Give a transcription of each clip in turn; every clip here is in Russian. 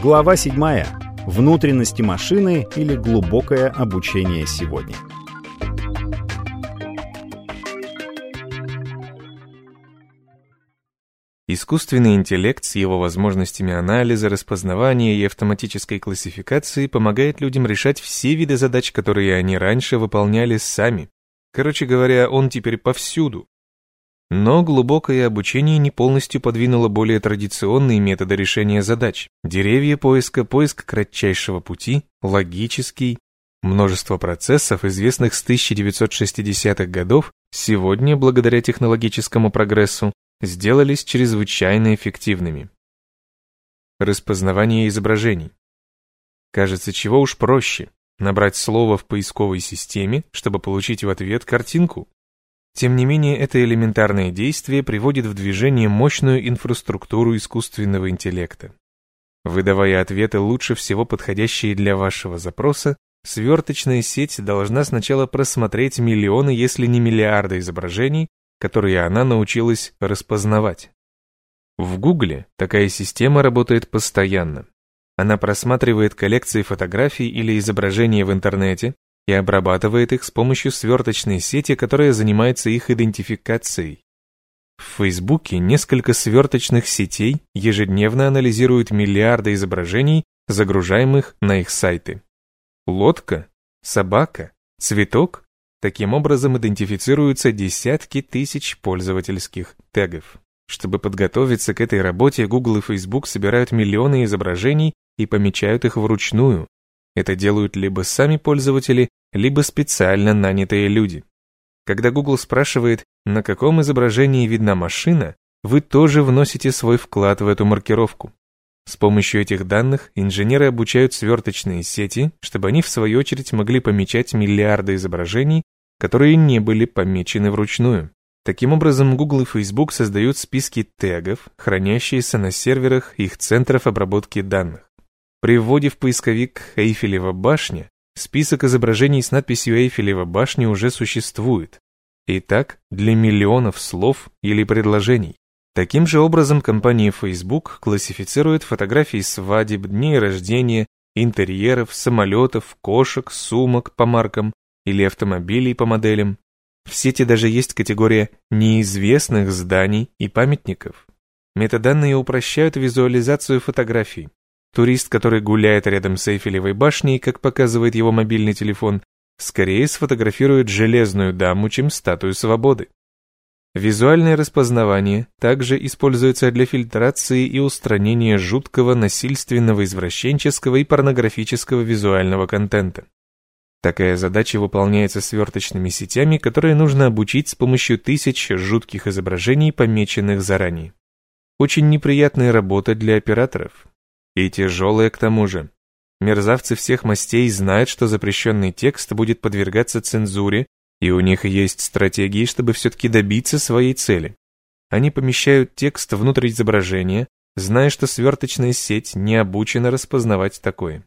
Глава 7. Внутренности машины или глубокое обучение сегодня. Искусственный интеллект с его возможностями анализа, распознавания и автоматической классификации помогает людям решать все виды задач, которые они раньше выполняли сами. Короче говоря, он теперь повсюду. Но глубокое обучение не полностью подвинуло более традиционные методы решения задач. Деревья поиска, поиск кратчайшего пути, логический. Множество процессов, известных с 1960-х годов, сегодня, благодаря технологическому прогрессу, сделались чрезвычайно эффективными. Распознавание изображений. Кажется, чего уж проще – набрать слово в поисковой системе, чтобы получить в ответ картинку. Тем не менее, это элементарное действие приводит в движение мощную инфраструктуру искусственного интеллекта. Выдавая ответы лучше всего подходящие для вашего запроса, сверточная сеть должна сначала просмотреть миллионы, если не миллиарды изображений, которые она научилась распознавать. В Гугле такая система работает постоянно. Она просматривает коллекции фотографий или изображений в интернете, и обрабатывает их с помощью сверточной сети, которая занимается их идентификацией. В Фейсбуке несколько сверточных сетей ежедневно анализируют миллиарды изображений, загружаемых на их сайты. Лодка, собака, цветок Таким образом идентифицируются десятки тысяч пользовательских тегов. Чтобы подготовиться к этой работе, Google и Facebook собирают миллионы изображений и помечают их вручную. Это делают либо сами пользователи, либо специально нанятые люди. Когда Google спрашивает, на каком изображении видна машина, вы тоже вносите свой вклад в эту маркировку. С помощью этих данных инженеры обучают сверточные сети, чтобы они в свою очередь могли помечать миллиарды изображений, которые не были помечены вручную. Таким образом, Google и Facebook создают списки тегов, хранящиеся на серверах их центров обработки данных. При вводе в поисковик «Эйфелева башня» Список изображений с надписью «Эйфелева башня» уже существует. И так для миллионов слов или предложений. Таким же образом компания Facebook классифицирует фотографии свадеб, дней рождения, интерьеров, самолетов, кошек, сумок по маркам или автомобилей по моделям. В сети даже есть категория неизвестных зданий и памятников. Метаданные упрощают визуализацию фотографий. Турист, который гуляет рядом с Эйфелевой башней, как показывает его мобильный телефон, скорее сфотографирует железную даму, чем статую свободы. Визуальное распознавание также используется для фильтрации и устранения жуткого, насильственного, извращенческого и порнографического визуального контента. Такая задача выполняется сверточными сетями, которые нужно обучить с помощью тысяч жутких изображений, помеченных заранее. Очень неприятная работа для операторов, и тяжелые к тому же. Мерзавцы всех мастей знают, что запрещенный текст будет подвергаться цензуре, и у них есть стратегии, чтобы все-таки добиться своей цели. Они помещают текст внутрь изображения, зная, что сверточная сеть не обучена распознавать такое.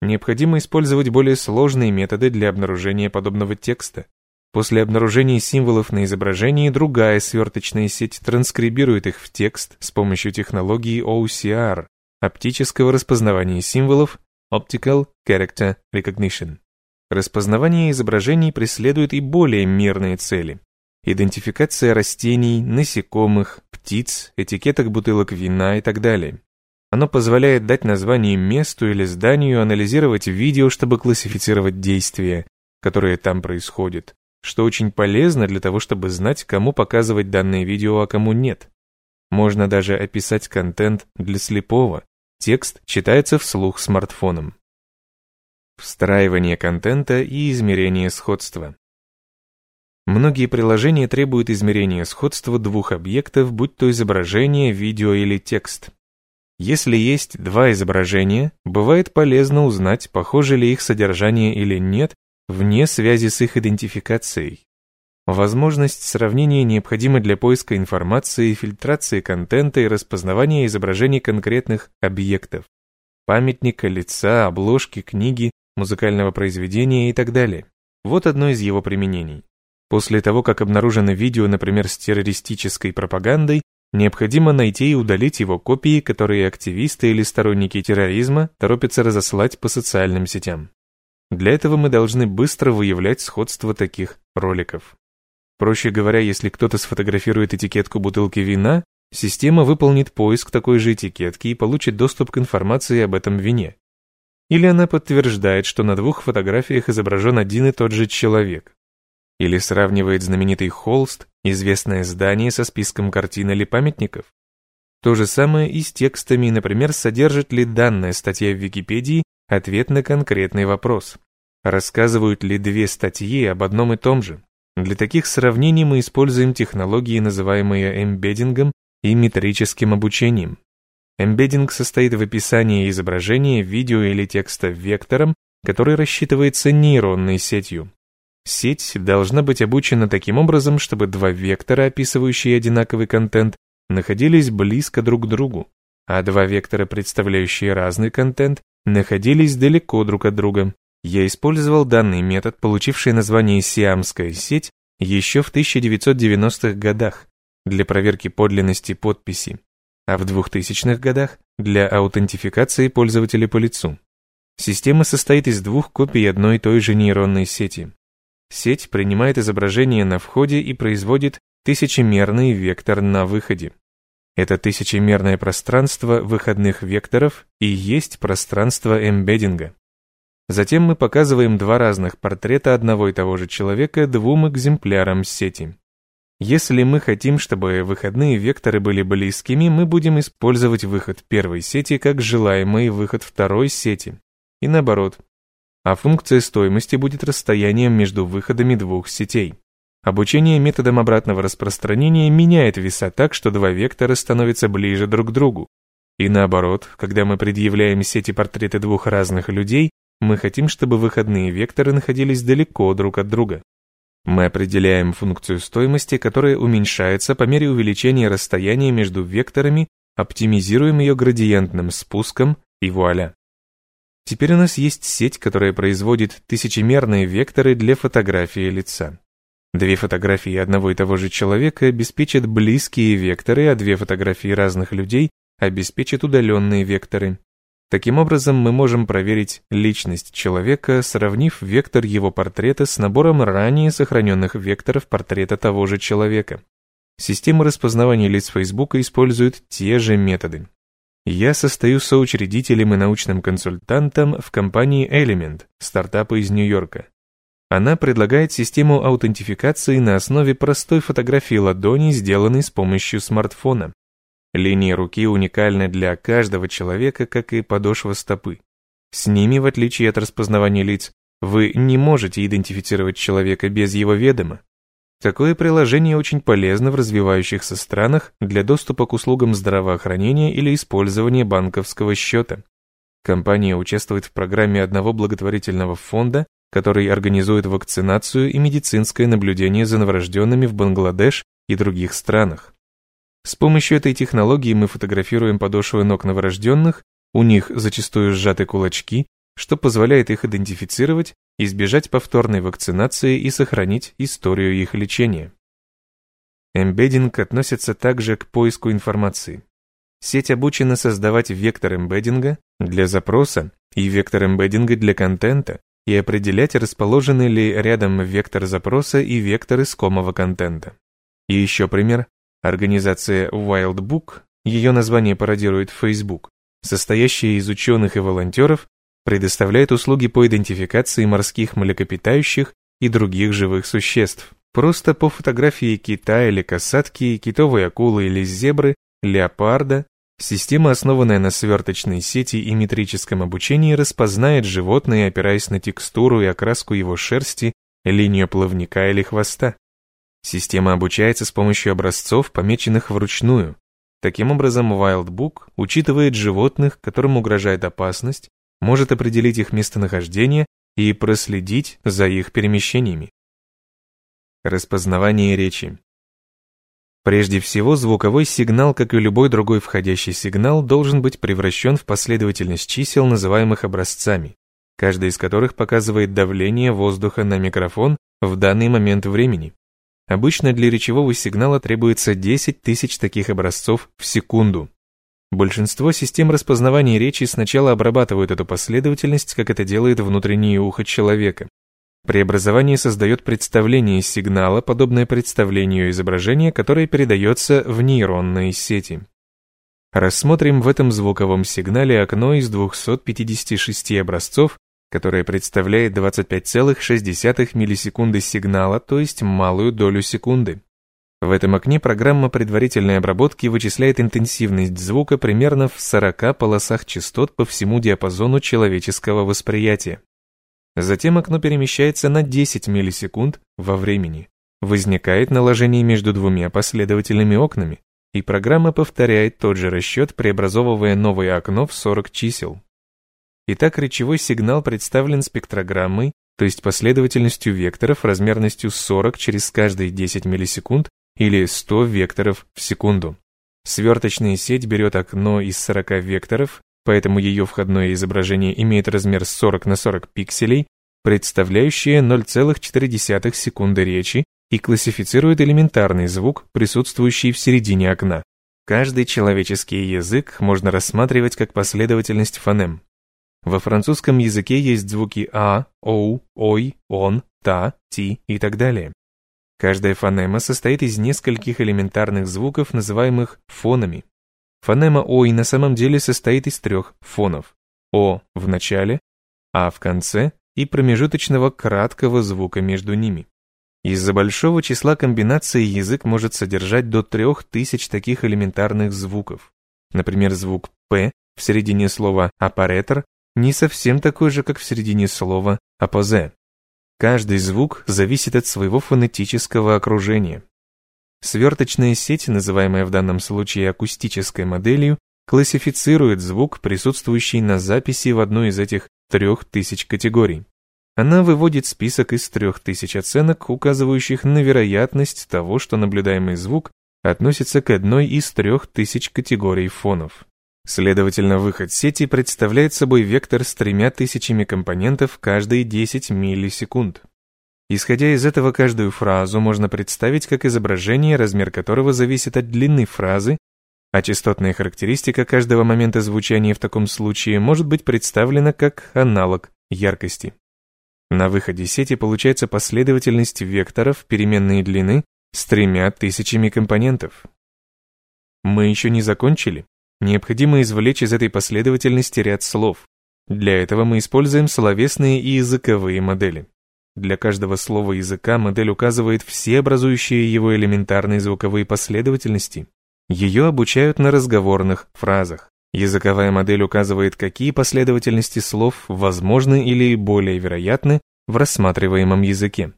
Необходимо использовать более сложные методы для обнаружения подобного текста. После обнаружения символов на изображении другая сверточная сеть транскрибирует их в текст с помощью технологии OCR, оптического распознавания символов Optical Character Recognition. Распознавание изображений преследует и более мирные цели. Идентификация растений, насекомых, птиц, этикеток бутылок вина и так далее. Оно позволяет дать название месту или зданию, анализировать видео, чтобы классифицировать действия, которые там происходят, что очень полезно для того, чтобы знать, кому показывать данное видео, а кому нет. Можно даже описать контент для слепого. Текст читается вслух смартфоном. Встраивание контента и измерение сходства. Многие приложения требуют измерения сходства двух объектов, будь то изображение, видео или текст. Если есть два изображения, бывает полезно узнать, похоже ли их содержание или нет, вне связи с их идентификацией. Возможность сравнения необходима для поиска информации, фильтрации контента и распознавания изображений конкретных объектов. Памятника, лица, обложки, книги, музыкального произведения и так далее. Вот одно из его применений. После того, как обнаружено видео, например, с террористической пропагандой, необходимо найти и удалить его копии, которые активисты или сторонники терроризма торопятся разослать по социальным сетям. Для этого мы должны быстро выявлять сходство таких роликов. Проще говоря, если кто-то сфотографирует этикетку бутылки вина, система выполнит поиск такой же этикетки и получит доступ к информации об этом вине. Или она подтверждает, что на двух фотографиях изображен один и тот же человек. Или сравнивает знаменитый холст, известное здание со списком картин или памятников. То же самое и с текстами, например, содержит ли данная статья в Википедии ответ на конкретный вопрос. Рассказывают ли две статьи об одном и том же? Для таких сравнений мы используем технологии, называемые эмбеддингом и метрическим обучением. Эмбеддинг состоит в описании изображения, видео или текста вектором, который рассчитывается нейронной сетью. Сеть должна быть обучена таким образом, чтобы два вектора, описывающие одинаковый контент, находились близко друг к другу, а два вектора, представляющие разный контент, находились далеко друг от друга. Я использовал данный метод, получивший название «Сиамская сеть», еще в 1990-х годах для проверки подлинности подписи, а в 2000-х годах для аутентификации пользователя по лицу. Система состоит из двух копий одной и той же нейронной сети. Сеть принимает изображение на входе и производит тысячемерный вектор на выходе. Это тысячемерное пространство выходных векторов и есть пространство эмбеддинга. Затем мы показываем два разных портрета одного и того же человека двум экземплярам сети. Если мы хотим, чтобы выходные векторы были близкими, мы будем использовать выход первой сети как желаемый выход второй сети. И наоборот, а функция стоимости будет расстоянием между выходами двух сетей. Обучение методом обратного распространения меняет веса так, что два вектора становятся ближе друг к другу. И наоборот, когда мы предъявляем сети портреты двух разных людей, мы хотим, чтобы выходные векторы находились далеко друг от друга. Мы определяем функцию стоимости, которая уменьшается по мере увеличения расстояния между векторами, оптимизируем ее градиентным спуском и вуаля. Теперь у нас есть сеть, которая производит тысячемерные векторы для фотографии лица. Две фотографии одного и того же человека обеспечат близкие векторы, а две фотографии разных людей обеспечат удаленные векторы. Таким образом, мы можем проверить личность человека, сравнив вектор его портрета с набором ранее сохраненных векторов портрета того же человека. Система распознавания лиц Facebook использует те же методы. Я состою соучредителем и научным консультантом в компании Element, стартапа из Нью-Йорка. Она предлагает систему аутентификации на основе простой фотографии ладони, сделанной с помощью смартфона. Линия руки уникальна для каждого человека, как и подошва стопы. С ними, в отличие от распознавания лиц, вы не можете идентифицировать человека без его ведома. Такое приложение очень полезно в развивающихся странах для доступа к услугам здравоохранения или использования банковского счета. Компания участвует в программе одного благотворительного фонда, который организует вакцинацию и медицинское наблюдение за новорожденными в Бангладеш и других странах. С помощью этой технологии мы фотографируем подошвы ног новорожденных, у них зачастую сжаты кулачки, что позволяет их идентифицировать, избежать повторной вакцинации и сохранить историю их лечения. Эмбеддинг относится также к поиску информации. Сеть обучена создавать вектор эмбеддинга для запроса и вектор эмбеддинга для контента и определять, расположены ли рядом вектор запроса и вектор искомого контента. И еще пример. Организация Wildbook, ее название пародирует Facebook, состоящая из ученых и волонтеров, предоставляет услуги по идентификации морских млекопитающих и других живых существ. Просто по фотографии кита или касатки, китовой акулы или зебры, леопарда, система, основанная на сверточной сети и метрическом обучении, распознает животное, опираясь на текстуру и окраску его шерсти, линию плавника или хвоста. Система обучается с помощью образцов, помеченных вручную. Таким образом, Wildbook учитывает животных, которым угрожает опасность, может определить их местонахождение и проследить за их перемещениями. Распознавание речи. Прежде всего, звуковой сигнал, как и любой другой входящий сигнал, должен быть превращен в последовательность чисел, называемых образцами, каждый из которых показывает давление воздуха на микрофон в данный момент времени. Обычно для речевого сигнала требуется 10 тысяч таких образцов в секунду. Большинство систем распознавания речи сначала обрабатывают эту последовательность, как это делает внутреннее ухо человека. Преобразование создает представление сигнала, подобное представлению изображения, которое передается в нейронные сети. Рассмотрим в этом звуковом сигнале окно из 256 образцов, которое представляет 25,6 миллисекунды сигнала, то есть малую долю секунды. В этом окне программа предварительной обработки вычисляет интенсивность звука примерно в 40 полосах частот по всему диапазону человеческого восприятия. Затем окно перемещается на 10 миллисекунд во времени. Возникает наложение между двумя последовательными окнами, и программа повторяет тот же расчет, преобразовывая новое окно в 40 чисел. Итак, речевой сигнал представлен спектрограммой, то есть последовательностью векторов размерностью 40 через каждые 10 миллисекунд или 100 векторов в секунду. Сверточная сеть берет окно из 40 векторов, поэтому ее входное изображение имеет размер 40 на 40 пикселей, представляющие 0,4 секунды речи и классифицирует элементарный звук, присутствующий в середине окна. Каждый человеческий язык можно рассматривать как последовательность фонем. Во французском языке есть звуки а, оу, ой, он, та, ти и так далее. Каждая фонема состоит из нескольких элементарных звуков, называемых фонами. Фонема ой на самом деле состоит из трех фонов. О в начале, а в конце и промежуточного краткого звука между ними. Из-за большого числа комбинаций язык может содержать до 3000 таких элементарных звуков. Например, звук «п» в середине слова «аппаретор» не совсем такой же, как в середине слова «апозе». Каждый звук зависит от своего фонетического окружения. Сверточная сеть, называемая в данном случае акустической моделью, классифицирует звук, присутствующий на записи в одной из этих трех тысяч категорий. Она выводит список из трех тысяч оценок, указывающих на вероятность того, что наблюдаемый звук относится к одной из трех тысяч категорий фонов. Следовательно, выход сети представляет собой вектор с тремя тысячами компонентов каждые 10 миллисекунд. Исходя из этого, каждую фразу можно представить как изображение, размер которого зависит от длины фразы, а частотная характеристика каждого момента звучания в таком случае может быть представлена как аналог яркости. На выходе сети получается последовательность векторов переменной длины с тремя тысячами компонентов. Мы еще не закончили. Необходимо извлечь из этой последовательности ряд слов. Для этого мы используем словесные и языковые модели. Для каждого слова языка модель указывает все образующие его элементарные звуковые последовательности. Ее обучают на разговорных фразах. Языковая модель указывает, какие последовательности слов возможны или более вероятны в рассматриваемом языке.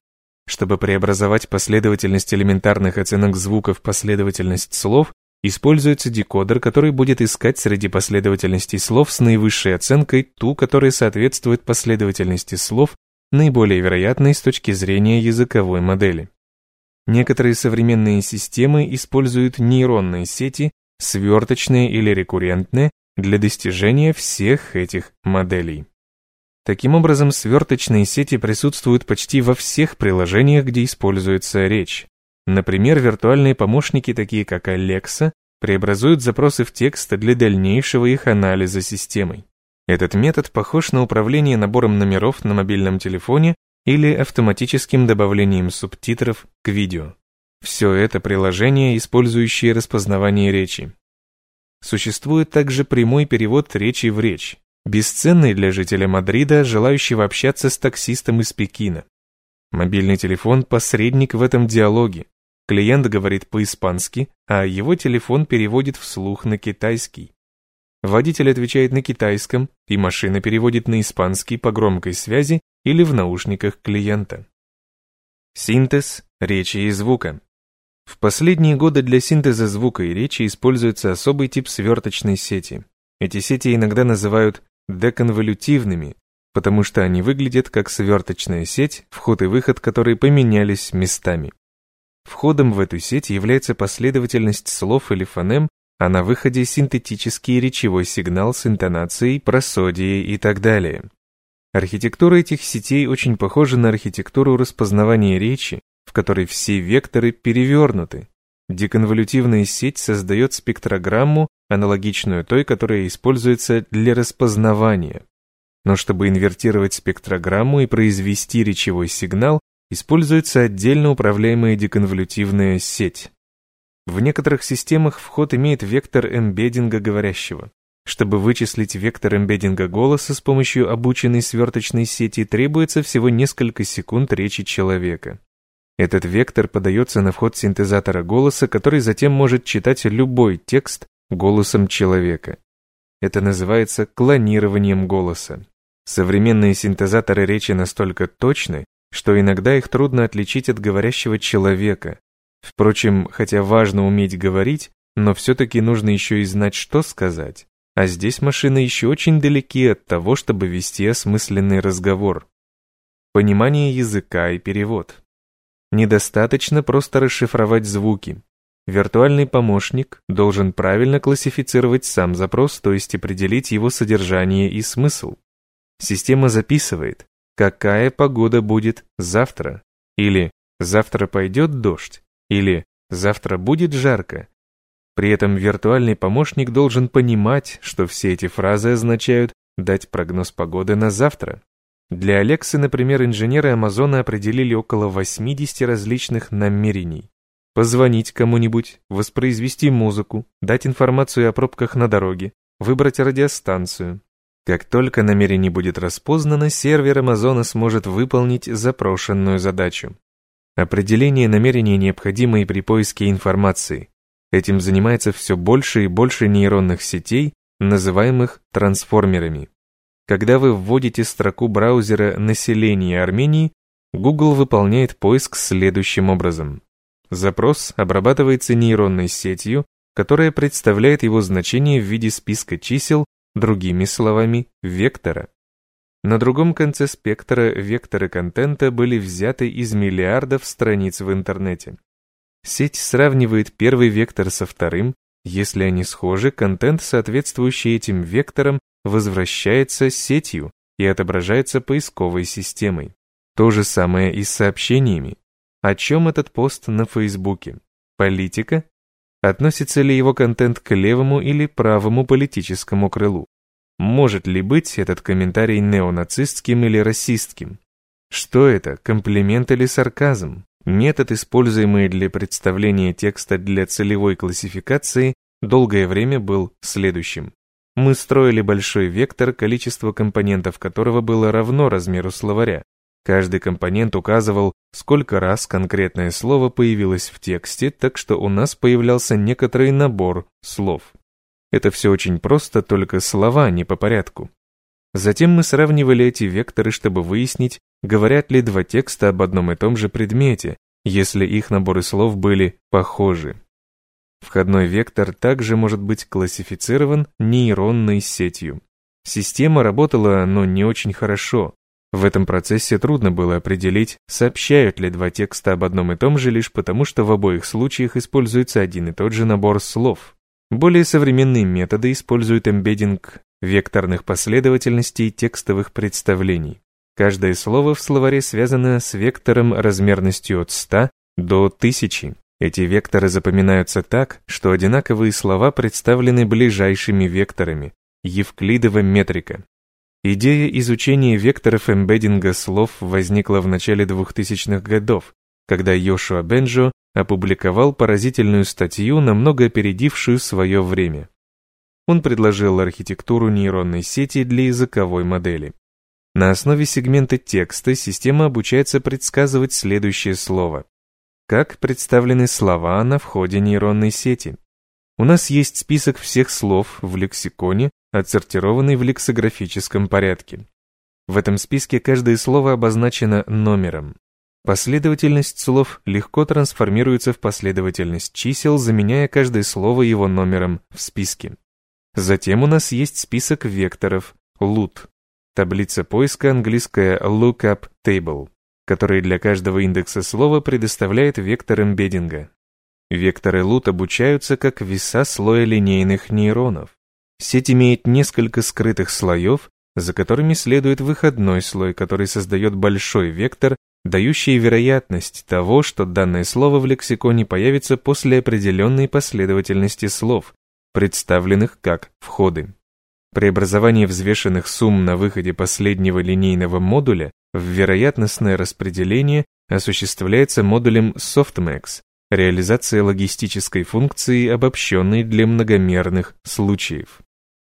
Чтобы преобразовать последовательность элементарных оценок звуков в последовательность слов, используется декодер, который будет искать среди последовательностей слов с наивысшей оценкой ту, которая соответствует последовательности слов, наиболее вероятной с точки зрения языковой модели. Некоторые современные системы используют нейронные сети, сверточные или рекуррентные, для достижения всех этих моделей. Таким образом, сверточные сети присутствуют почти во всех приложениях, где используется речь. Например, виртуальные помощники, такие как Alexa, преобразуют запросы в текст для дальнейшего их анализа системой. Этот метод похож на управление набором номеров на мобильном телефоне или автоматическим добавлением субтитров к видео. Все это приложения, использующие распознавание речи. Существует также прямой перевод речи в речь, бесценный для жителя Мадрида, желающего общаться с таксистом из Пекина. Мобильный телефон – посредник в этом диалоге. Клиент говорит по-испански, а его телефон переводит вслух на китайский. Водитель отвечает на китайском, и машина переводит на испанский по громкой связи или в наушниках клиента. Синтез речи и звука. В последние годы для синтеза звука и речи используется особый тип сверточной сети. Эти сети иногда называют деконволютивными, потому что они выглядят как сверточная сеть, вход и выход которой поменялись местами. Входом в эту сеть является последовательность слов или фонем, а на выходе синтетический речевой сигнал с интонацией, просодией и так далее. Архитектура этих сетей очень похожа на архитектуру распознавания речи, в которой все векторы перевернуты. Деконволютивная сеть создает спектрограмму, аналогичную той, которая используется для распознавания. Но чтобы инвертировать спектрограмму и произвести речевой сигнал, используется отдельно управляемая деконволютивная сеть. В некоторых системах вход имеет вектор эмбеддинга говорящего. Чтобы вычислить вектор эмбеддинга голоса с помощью обученной сверточной сети, требуется всего несколько секунд речи человека. Этот вектор подается на вход синтезатора голоса, который затем может читать любой текст голосом человека. Это называется клонированием голоса. Современные синтезаторы речи настолько точны, что иногда их трудно отличить от говорящего человека. Впрочем, хотя важно уметь говорить, но все-таки нужно еще и знать, что сказать. А здесь машины еще очень далеки от того, чтобы вести осмысленный разговор. Понимание языка и перевод. Недостаточно просто расшифровать звуки. Виртуальный помощник должен правильно классифицировать сам запрос, то есть определить его содержание и смысл. Система записывает, какая погода будет завтра, или завтра пойдет дождь, или завтра будет жарко, при этом виртуальный помощник должен понимать, что все эти фразы означают дать прогноз погоды на завтра. Для Алексы, например, инженеры Амазона определили около 80 различных намерений. Позвонить кому-нибудь, воспроизвести музыку, дать информацию о пробках на дороге, выбрать радиостанцию. Как только намерение будет распознано, сервер Амазона сможет выполнить запрошенную задачу. Определение намерения необходимо и при поиске информации. Этим занимается все больше и больше нейронных сетей, называемых трансформерами. Когда вы вводите строку браузера «Население Армении», Google выполняет поиск следующим образом. Запрос обрабатывается нейронной сетью, которая представляет его значение в виде списка чисел, другими словами, вектора. На другом конце спектра векторы контента были взяты из миллиардов страниц в интернете. Сеть сравнивает первый вектор со вторым, если они схожи, контент, соответствующий этим векторам, возвращается сетью и отображается поисковой системой. То же самое и с сообщениями. О чем этот пост на Фейсбуке? Политика? Относится ли его контент к левому или правому политическому крылу? Может ли быть этот комментарий неонацистским или расистским? Что это, комплимент или сарказм? Метод, используемый для представления текста для целевой классификации, долгое время был следующим. Мы строили большой вектор, количество компонентов которого было равно размеру словаря. Каждый компонент указывал, сколько раз конкретное слово появилось в тексте, так что у нас появлялся некоторый набор слов. Это все очень просто, только слова не по порядку. Затем мы сравнивали эти векторы, чтобы выяснить, говорят ли два текста об одном и том же предмете, если их наборы слов были похожи. Входной вектор также может быть классифицирован нейронной сетью. Система работала, но не очень хорошо. В этом процессе трудно было определить, сообщают ли два текста об одном и том же лишь потому, что в обоих случаях используется один и тот же набор слов. Более современные методы используют эмбеддинг векторных последовательностей текстовых представлений. Каждое слово в словаре связано с вектором размерностью от 100 до 1000. Эти векторы запоминаются так, что одинаковые слова представлены ближайшими векторами, Евклидова метрика. Идея изучения векторов эмбеддинга слов возникла в начале 2000-х годов, когда Йошуа Бенджо опубликовал поразительную статью, намного опередившую свое время. Он предложил архитектуру нейронной сети для языковой модели. На основе сегмента текста система обучается предсказывать следующее слово. Как представлены слова на входе нейронной сети? У нас есть список всех слов в лексиконе, отсортированный в лексикографическом порядке. В этом списке каждое слово обозначено номером. Последовательность слов легко трансформируется в последовательность чисел, заменяя каждое слово его номером в списке. Затем у нас есть список векторов, LUT, Таблица поиска английская Lookup Table, который для каждого индекса слова предоставляет вектор эмбеддинга. Векторы LUT обучаются как веса слоя линейных нейронов. Сеть имеет несколько скрытых слоев, за которыми следует выходной слой, который создает большой вектор, дающий вероятность того, что данное слово в лексиконе появится после определенной последовательности слов, представленных как входы. Преобразование взвешенных сумм на выходе последнего линейного модуля в вероятностное распределение осуществляется модулем softmax, реализация логистической функции, обобщенной для многомерных случаев.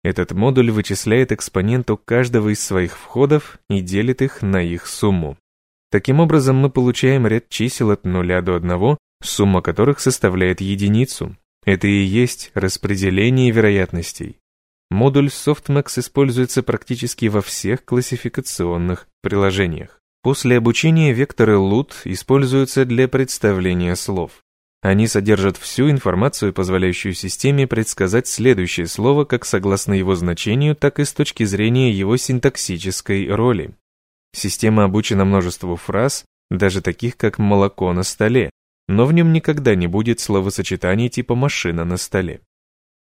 Этот модуль вычисляет экспоненту каждого из своих входов и делит их на их сумму. Таким образом, мы получаем ряд чисел от 0 до 1, сумма которых составляет единицу. Это и есть распределение вероятностей. Модуль Softmax используется практически во всех классификационных приложениях. После обучения векторы LUT используются для представления слов. Они содержат всю информацию, позволяющую системе предсказать следующее слово как согласно его значению, так и с точки зрения его синтаксической роли. Система обучена множеству фраз, даже таких как «молоко на столе», но в нем никогда не будет словосочетаний типа «машина на столе».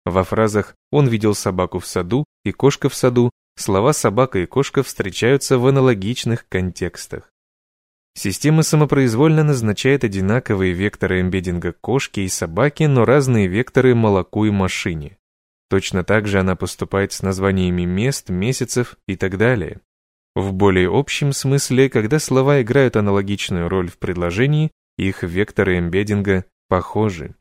Во фразах «он видел собаку в саду» и «кошка в саду» слова «собака» и «кошка» встречаются в аналогичных контекстах. Система самопроизвольно назначает одинаковые векторы эмбеддинга кошки и собаки, но разные векторы молоку и машине. Точно так же она поступает с названиями мест, месяцев и так далее. В более общем смысле, когда слова играют аналогичную роль в предложении, их векторы эмбеддинга похожи.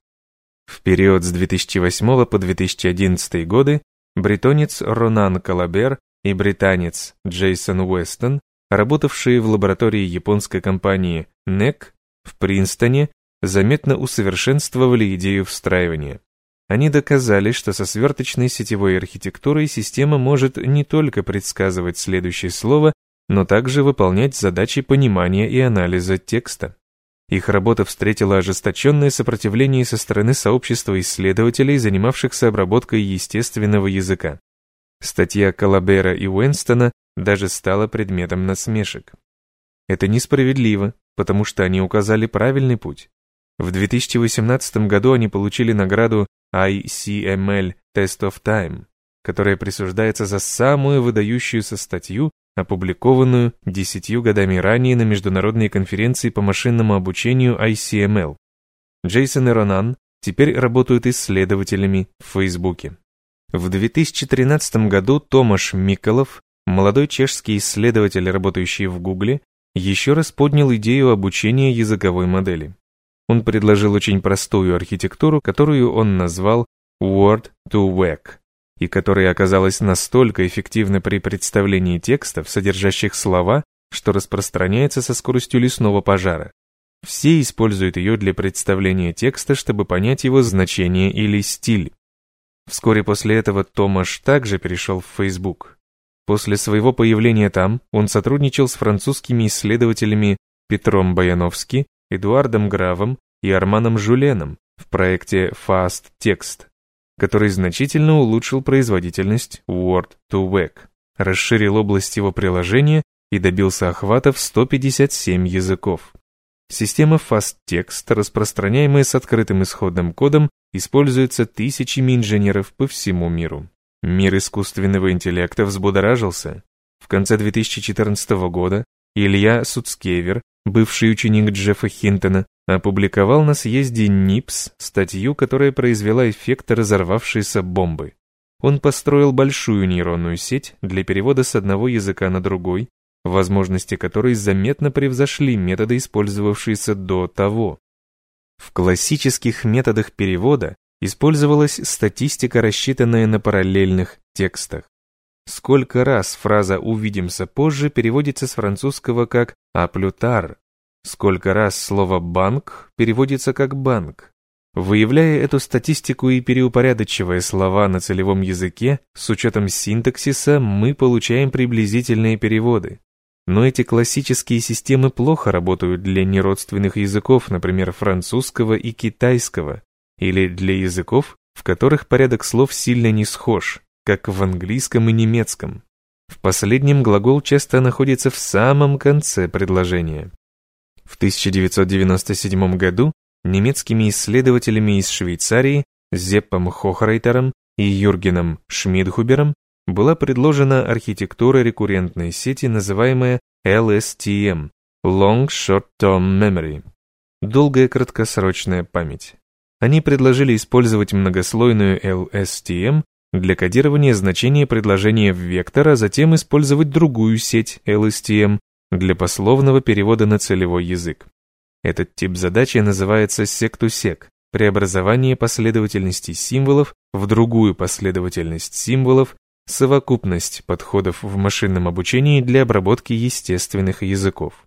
В период с 2008 по 2011 годы бретонец Ронан Калабер и британец Джейсон Уэстон, работавшие в лаборатории японской компании NEC в Принстоне, заметно усовершенствовали идею встраивания. Они доказали, что со сверточной сетевой архитектурой система может не только предсказывать следующее слово, но также выполнять задачи понимания и анализа текста. Их работа встретила ожесточенное сопротивление со стороны сообщества исследователей, занимавшихся обработкой естественного языка. Статья Калабера и Уэнстона даже стала предметом насмешек. Это несправедливо, потому что они указали правильный путь. В 2018 году они получили награду ICML Test of Time, которая присуждается за самую выдающуюся статью, опубликованную десятью годами ранее на международной конференции по машинному обучению ICML. Джейсон и Ронан теперь работают исследователями в Фейсбуке. В 2013 году Томаш Миколов, молодой чешский исследователь, работающий в Гугле, еще раз поднял идею обучения языковой модели. Он предложил очень простую архитектуру, которую он назвал Word to Whack и которая оказалась настолько эффективна при представлении текстов, содержащих слова, что распространяется со скоростью лесного пожара. Все используют ее для представления текста, чтобы понять его значение или стиль. Вскоре после этого Томаш также перешел в Facebook. После своего появления там он сотрудничал с французскими исследователями Петром Баяновски, Эдуардом Гравом и Арманом Жуленом в проекте Fast Text который значительно улучшил производительность Word to Vec, расширил область его приложения и добился охвата в 157 языков. Система FastText, распространяемая с открытым исходным кодом, используется тысячами инженеров по всему миру. Мир искусственного интеллекта взбудоражился. В конце 2014 года Илья Суцкевер, бывший ученик Джеффа Хинтона, опубликовал на съезде НИПС статью, которая произвела эффект разорвавшейся бомбы. Он построил большую нейронную сеть для перевода с одного языка на другой, возможности которой заметно превзошли методы, использовавшиеся до того. В классических методах перевода использовалась статистика, рассчитанная на параллельных текстах. Сколько раз фраза «увидимся позже» переводится с французского как «аплютар», Сколько раз слово «банк» переводится как «банк». Выявляя эту статистику и переупорядочивая слова на целевом языке, с учетом синтаксиса мы получаем приблизительные переводы. Но эти классические системы плохо работают для неродственных языков, например, французского и китайского, или для языков, в которых порядок слов сильно не схож, как в английском и немецком. В последнем глагол часто находится в самом конце предложения. В 1997 году немецкими исследователями из Швейцарии Зеппом Хохрейтером и Юргеном Шмидхубером была предложена архитектура рекуррентной сети, называемая LSTM – Long Short Term Memory – долгая краткосрочная память. Они предложили использовать многослойную LSTM для кодирования значения предложения в вектор, а затем использовать другую сеть LSTM для пословного перевода на целевой язык. Этот тип задачи называется сек-то-сек – преобразование последовательности символов в другую последовательность символов, совокупность подходов в машинном обучении для обработки естественных языков.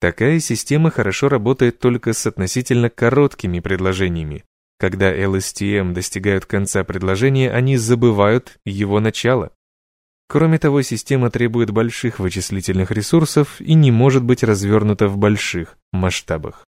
Такая система хорошо работает только с относительно короткими предложениями, когда LSTM достигают конца предложения, они забывают его начало. Кроме того, система требует больших вычислительных ресурсов и не может быть развернута в больших масштабах.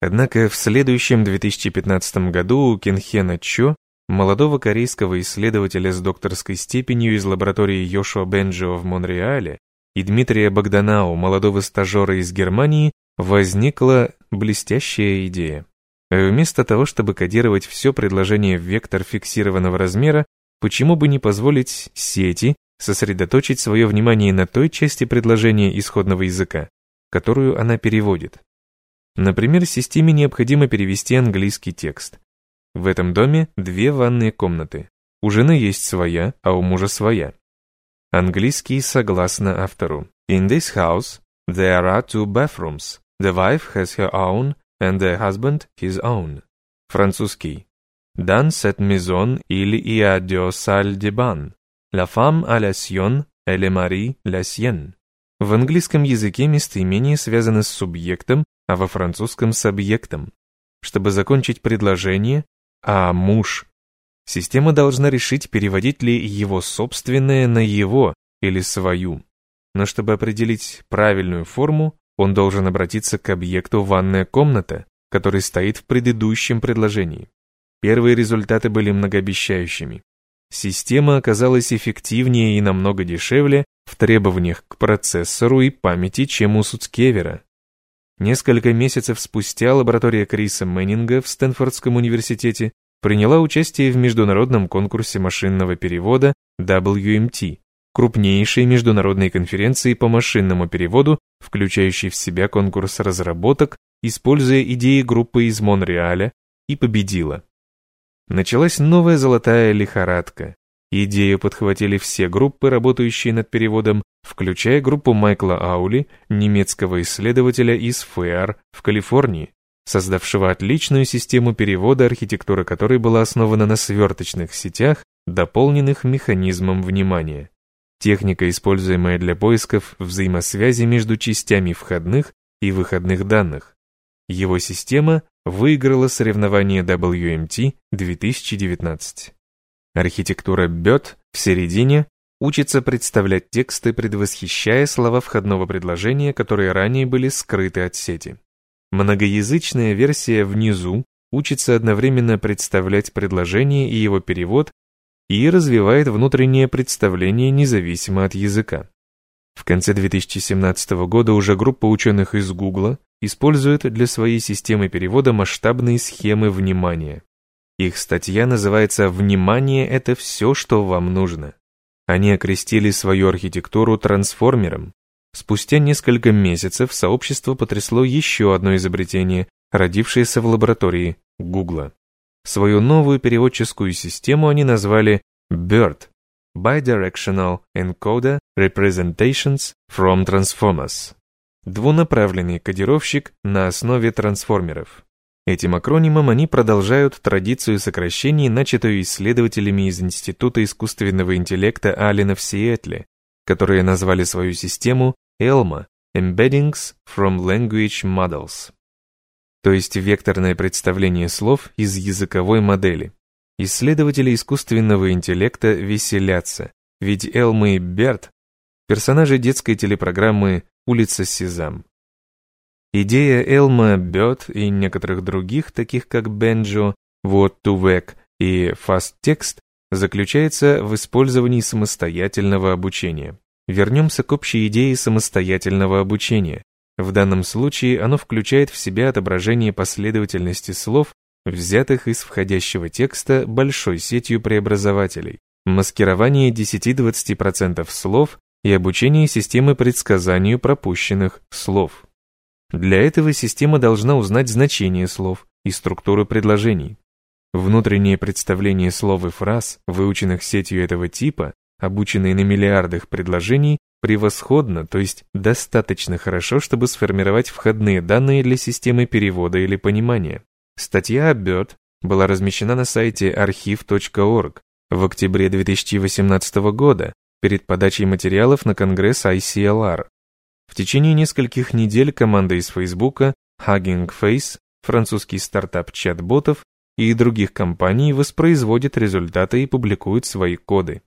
Однако в следующем 2015 году у Кенхена Чо, молодого корейского исследователя с докторской степенью из лаборатории Йошуа Бенджио в Монреале, и Дмитрия Богданау, молодого стажера из Германии, возникла блестящая идея. Вместо того, чтобы кодировать все предложение в вектор фиксированного размера, почему бы не позволить сети сосредоточить свое внимание на той части предложения исходного языка, которую она переводит. Например, системе необходимо перевести английский текст. В этом доме две ванные комнаты. У жены есть своя, а у мужа своя. Английский согласно автору. In this house there are two bathrooms. The wife has her own and the husband his own. Французский. Dans cette maison il y a deux salles de bain. La femme a la sienne et le mari la sienne. В английском языке местоимение связано с субъектом, а во французском с объектом. Чтобы закончить предложение «а муж», система должна решить, переводить ли его собственное на его или свою. Но чтобы определить правильную форму, он должен обратиться к объекту «ванная комната», который стоит в предыдущем предложении. Первые результаты были многообещающими. Система оказалась эффективнее и намного дешевле в требованиях к процессору и памяти, чем у Суцкевера. Несколько месяцев спустя лаборатория Криса Мэннинга в Стэнфордском университете приняла участие в международном конкурсе машинного перевода WMT, крупнейшей международной конференции по машинному переводу, включающей в себя конкурс разработок, используя идеи группы из Монреаля, и победила. Началась новая золотая лихорадка. Идею подхватили все группы, работающие над переводом, включая группу Майкла Аули, немецкого исследователя из ФЭАР в Калифорнии, создавшего отличную систему перевода, архитектура которой была основана на сверточных сетях, дополненных механизмом внимания. Техника, используемая для поисков взаимосвязи между частями входных и выходных данных. Его система выиграла соревнование WMT 2019. Архитектура BET в середине учится представлять тексты, предвосхищая слова входного предложения, которые ранее были скрыты от сети. Многоязычная версия внизу учится одновременно представлять предложение и его перевод и развивает внутреннее представление независимо от языка. В конце 2017 года уже группа ученых из Гугла использует для своей системы перевода масштабные схемы внимания. Их статья называется «Внимание – это все, что вам нужно». Они окрестили свою архитектуру трансформером. Спустя несколько месяцев сообщество потрясло еще одно изобретение, родившееся в лаборатории Гугла. Свою новую переводческую систему они назвали BIRD – Bidirectional Encoder Representations from Transformers – двунаправленный кодировщик на основе трансформеров. Этим акронимом они продолжают традицию сокращений, начатую исследователями из Института искусственного интеллекта Аллена в Сиэтле, которые назвали свою систему ELMA – Embeddings from Language Models то есть векторное представление слов из языковой модели. Исследователи искусственного интеллекта веселятся, ведь Элма и Берт – персонажи детской телепрограммы «Улица Сезам». Идея Элма, Бет и некоторых других, таких как Бенджо, to Vec и Fast Text, заключается в использовании самостоятельного обучения. Вернемся к общей идее самостоятельного обучения, в данном случае оно включает в себя отображение последовательности слов, взятых из входящего текста большой сетью преобразователей. маскирование 10-20% слов и обучение системы предсказанию пропущенных слов. Для этого система должна узнать значение слов и структуру предложений. Внутреннее представление слов и фраз, выученных сетью этого типа, обученные на миллиардах предложений, превосходно, то есть достаточно хорошо, чтобы сформировать входные данные для системы перевода или понимания. Статья о была размещена на сайте archive.org в октябре 2018 года перед подачей материалов на конгресс ICLR. В течение нескольких недель команда из Фейсбука Hugging Face, французский стартап чат-ботов и других компаний воспроизводит результаты и публикует свои коды.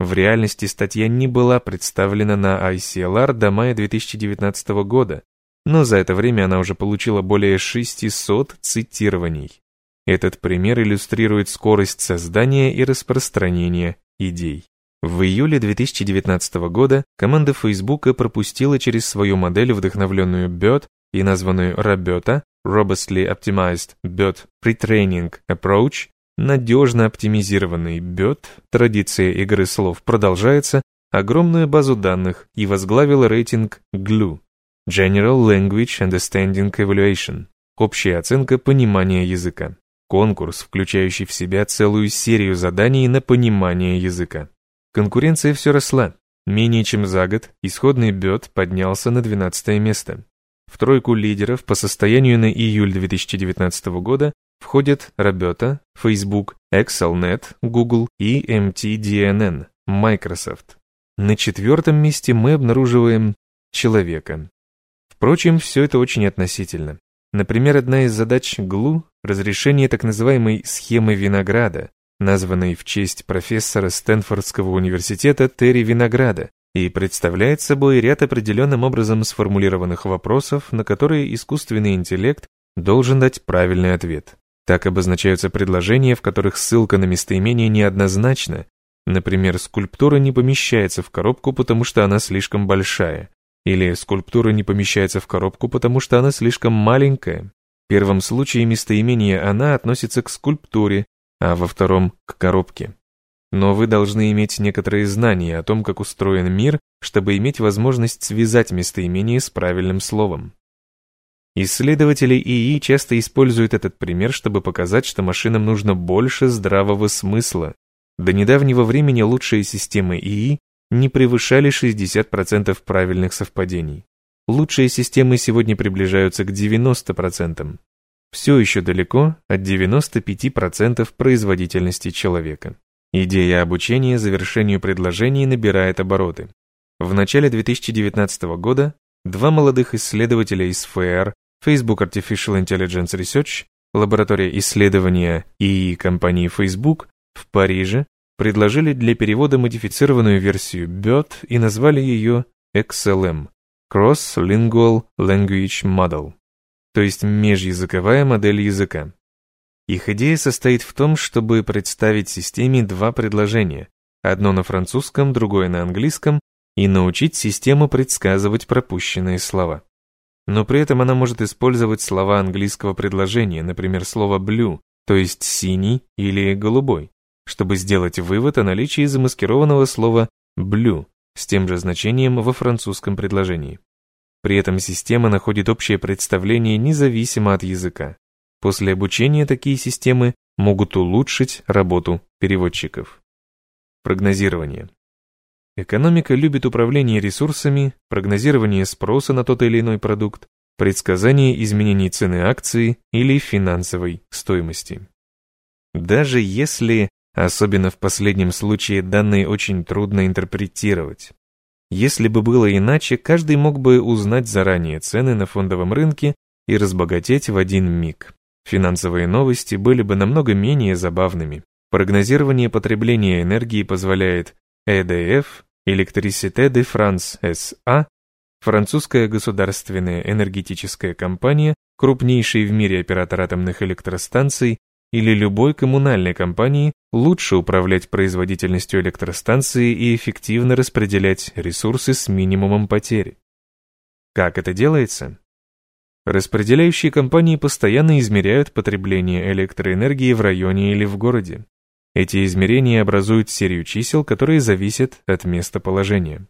В реальности статья не была представлена на ICLR до мая 2019 года, но за это время она уже получила более 600 цитирований. Этот пример иллюстрирует скорость создания и распространения идей. В июле 2019 года команда Facebook пропустила через свою модель, вдохновленную BERT и названную RABETA, Robustly Optimized BERT Pre-Training Approach, надежно оптимизированный BERT, традиция игры слов продолжается, огромную базу данных и возглавил рейтинг GLUE General Language Understanding Evaluation, общая оценка понимания языка. Конкурс, включающий в себя целую серию заданий на понимание языка. Конкуренция все росла. Менее чем за год исходный бет поднялся на 12 место. В тройку лидеров по состоянию на июль 2019 года входят Работа, Facebook, ExcelNet, Google и MTDNN, Microsoft. На четвертом месте мы обнаруживаем человека. Впрочем, все это очень относительно. Например, одна из задач GLU – разрешение так называемой схемы винограда, названной в честь профессора Стэнфордского университета Терри Винограда, и представляет собой ряд определенным образом сформулированных вопросов, на которые искусственный интеллект должен дать правильный ответ. Так обозначаются предложения, в которых ссылка на местоимение неоднозначна. Например, скульптура не помещается в коробку, потому что она слишком большая. Или скульптура не помещается в коробку, потому что она слишком маленькая. В первом случае местоимение «она» относится к скульптуре, а во втором — к коробке. Но вы должны иметь некоторые знания о том, как устроен мир, чтобы иметь возможность связать местоимение с правильным словом. Исследователи ИИ часто используют этот пример, чтобы показать, что машинам нужно больше здравого смысла. До недавнего времени лучшие системы ИИ не превышали 60% правильных совпадений. Лучшие системы сегодня приближаются к 90%. Все еще далеко от 95% производительности человека. Идея обучения завершению предложений набирает обороты. В начале 2019 года два молодых исследователя из ФР Facebook Artificial Intelligence Research, лаборатория исследования ИИ компании Facebook в Париже предложили для перевода модифицированную версию BERT и назвали ее XLM – Cross Lingual Language Model, то есть межязыковая модель языка. Их идея состоит в том, чтобы представить системе два предложения, одно на французском, другое на английском, и научить систему предсказывать пропущенные слова но при этом она может использовать слова английского предложения, например, слово blue, то есть синий или голубой, чтобы сделать вывод о наличии замаскированного слова blue с тем же значением во французском предложении. При этом система находит общее представление независимо от языка. После обучения такие системы могут улучшить работу переводчиков. Прогнозирование. Экономика любит управление ресурсами, прогнозирование спроса на тот или иной продукт, предсказание изменений цены акции или финансовой стоимости. Даже если, особенно в последнем случае, данные очень трудно интерпретировать. Если бы было иначе, каждый мог бы узнать заранее цены на фондовом рынке и разбогатеть в один миг. Финансовые новости были бы намного менее забавными. Прогнозирование потребления энергии позволяет EDF, Electricité de France SA, французская государственная энергетическая компания, крупнейший в мире оператор атомных электростанций, или любой коммунальной компании лучше управлять производительностью электростанции и эффективно распределять ресурсы с минимумом потерь. Как это делается? Распределяющие компании постоянно измеряют потребление электроэнергии в районе или в городе. Эти измерения образуют серию чисел, которые зависят от местоположения.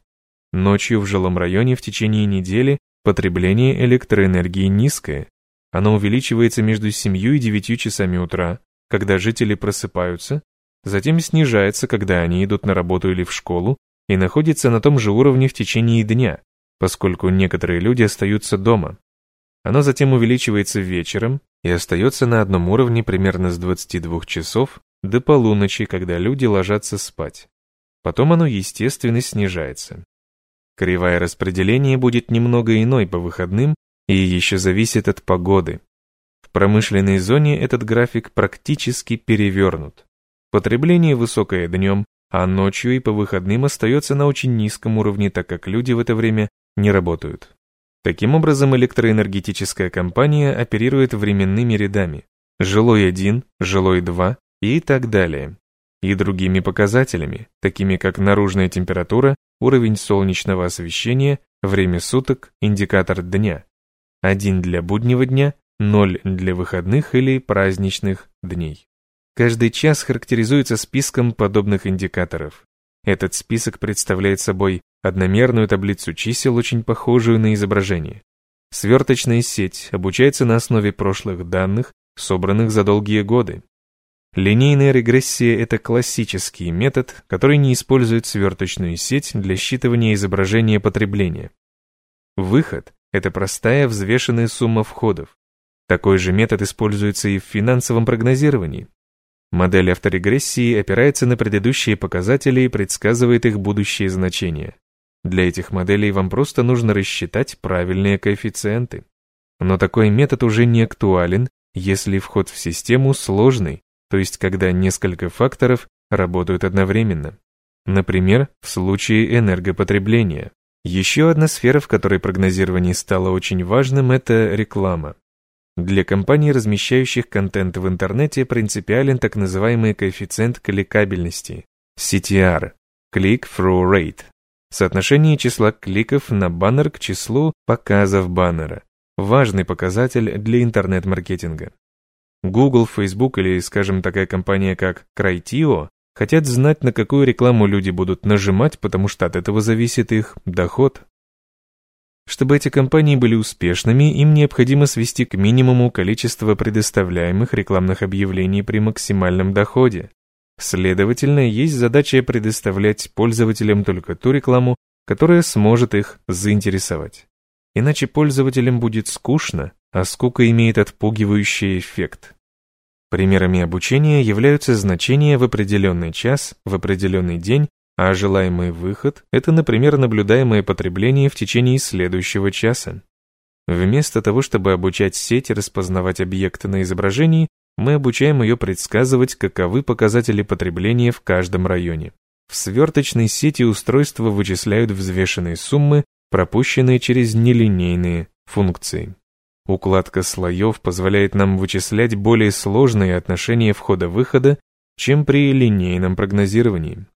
Ночью в жилом районе в течение недели потребление электроэнергии низкое. Оно увеличивается между 7 и 9 часами утра, когда жители просыпаются, затем снижается, когда они идут на работу или в школу, и находится на том же уровне в течение дня, поскольку некоторые люди остаются дома. Оно затем увеличивается вечером и остается на одном уровне примерно с 22 часов до полуночи, когда люди ложатся спать. Потом оно, естественно, снижается. Кривая распределения будет немного иной по выходным и еще зависит от погоды. В промышленной зоне этот график практически перевернут. Потребление высокое днем, а ночью и по выходным остается на очень низком уровне, так как люди в это время не работают. Таким образом, электроэнергетическая компания оперирует временными рядами жилой 1, жилой 2 и так далее, и другими показателями, такими как наружная температура, уровень солнечного освещения, время суток, индикатор дня. Один для буднего дня, ноль для выходных или праздничных дней. Каждый час характеризуется списком подобных индикаторов. Этот список представляет собой одномерную таблицу чисел, очень похожую на изображение. Сверточная сеть обучается на основе прошлых данных, собранных за долгие годы. Линейная регрессия – это классический метод, который не использует сверточную сеть для считывания изображения потребления. Выход – это простая взвешенная сумма входов. Такой же метод используется и в финансовом прогнозировании. Модель авторегрессии опирается на предыдущие показатели и предсказывает их будущие значения. Для этих моделей вам просто нужно рассчитать правильные коэффициенты. Но такой метод уже не актуален, если вход в систему сложный, то есть когда несколько факторов работают одновременно. Например, в случае энергопотребления. Еще одна сфера, в которой прогнозирование стало очень важным, это реклама. Для компаний, размещающих контент в интернете, принципиален так называемый коэффициент кликабельности – CTR – Click-Through Rate. Соотношение числа кликов на баннер к числу показов баннера. Важный показатель для интернет-маркетинга. Google, Facebook или, скажем, такая компания, как Crytio, хотят знать, на какую рекламу люди будут нажимать, потому что от этого зависит их доход. Чтобы эти компании были успешными, им необходимо свести к минимуму количество предоставляемых рекламных объявлений при максимальном доходе. Следовательно, есть задача предоставлять пользователям только ту рекламу, которая сможет их заинтересовать. Иначе пользователям будет скучно, а скука имеет отпугивающий эффект. Примерами обучения являются значения в определенный час, в определенный день, а желаемый выход – это, например, наблюдаемое потребление в течение следующего часа. Вместо того, чтобы обучать сеть распознавать объекты на изображении, мы обучаем ее предсказывать, каковы показатели потребления в каждом районе. В сверточной сети устройства вычисляют взвешенные суммы, пропущенные через нелинейные функции. Укладка слоев позволяет нам вычислять более сложные отношения входа-выхода, чем при линейном прогнозировании.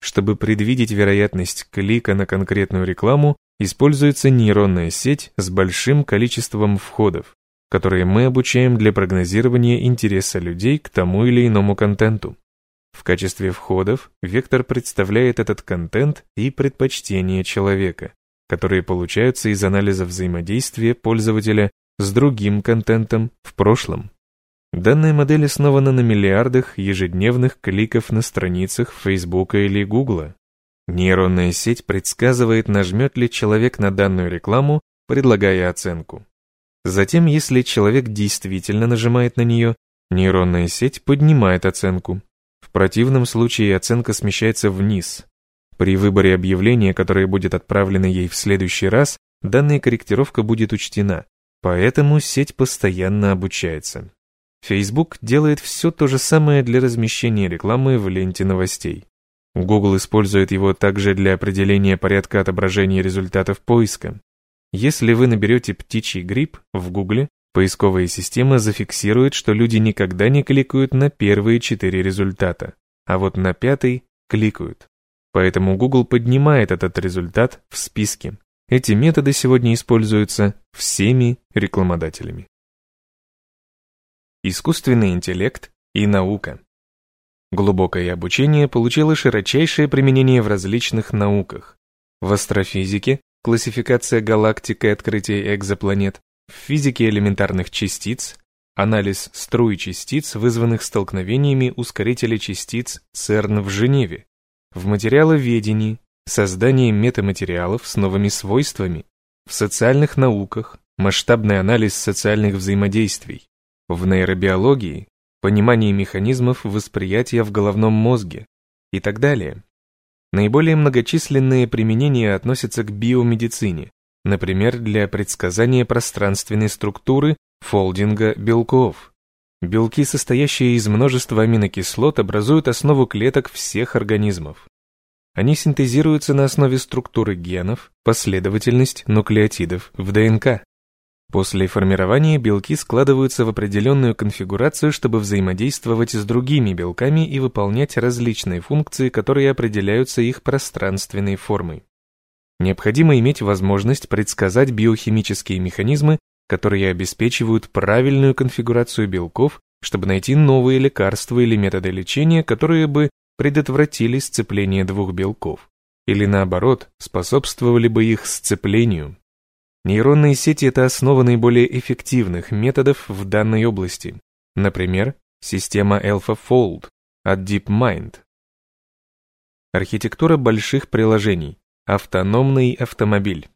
Чтобы предвидеть вероятность клика на конкретную рекламу, используется нейронная сеть с большим количеством входов, которые мы обучаем для прогнозирования интереса людей к тому или иному контенту. В качестве входов вектор представляет этот контент и предпочтения человека, которые получаются из анализа взаимодействия пользователя с другим контентом в прошлом. Данная модель основана на миллиардах ежедневных кликов на страницах Facebook или Google. Нейронная сеть предсказывает, нажмет ли человек на данную рекламу, предлагая оценку. Затем, если человек действительно нажимает на нее, нейронная сеть поднимает оценку. В противном случае оценка смещается вниз, при выборе объявления, которое будет отправлено ей в следующий раз, данная корректировка будет учтена, поэтому сеть постоянно обучается. Facebook делает все то же самое для размещения рекламы в ленте новостей. Google использует его также для определения порядка отображения результатов поиска. Если вы наберете «птичий грипп» в Google, поисковая система зафиксирует, что люди никогда не кликают на первые четыре результата, а вот на пятый кликают. Поэтому Google поднимает этот результат в списке. Эти методы сегодня используются всеми рекламодателями. Искусственный интеллект и наука. Глубокое обучение получило широчайшее применение в различных науках. В астрофизике, классификация галактик и открытие экзопланет, в физике элементарных частиц, анализ струй частиц, вызванных столкновениями ускорителя частиц ЦЕРН в Женеве, в материаловедении, создание метаматериалов с новыми свойствами, в социальных науках, масштабный анализ социальных взаимодействий, в нейробиологии, понимание механизмов восприятия в головном мозге и так далее. Наиболее многочисленные применения относятся к биомедицине, например, для предсказания пространственной структуры фолдинга белков. Белки, состоящие из множества аминокислот, образуют основу клеток всех организмов. Они синтезируются на основе структуры генов, последовательность нуклеотидов в ДНК. После формирования белки складываются в определенную конфигурацию, чтобы взаимодействовать с другими белками и выполнять различные функции, которые определяются их пространственной формой. Необходимо иметь возможность предсказать биохимические механизмы, которые обеспечивают правильную конфигурацию белков, чтобы найти новые лекарства или методы лечения, которые бы предотвратили сцепление двух белков, или наоборот, способствовали бы их сцеплению. Нейронные сети – это основа наиболее эффективных методов в данной области. Например, система AlphaFold от DeepMind. Архитектура больших приложений. Автономный автомобиль.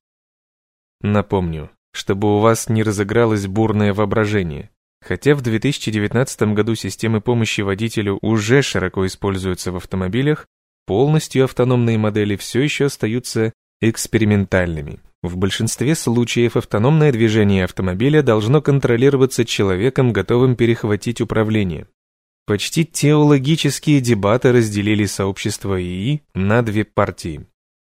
Напомню, чтобы у вас не разыгралось бурное воображение. Хотя в 2019 году системы помощи водителю уже широко используются в автомобилях, полностью автономные модели все еще остаются экспериментальными. В большинстве случаев автономное движение автомобиля должно контролироваться человеком, готовым перехватить управление. Почти теологические дебаты разделили сообщество ИИ на две партии.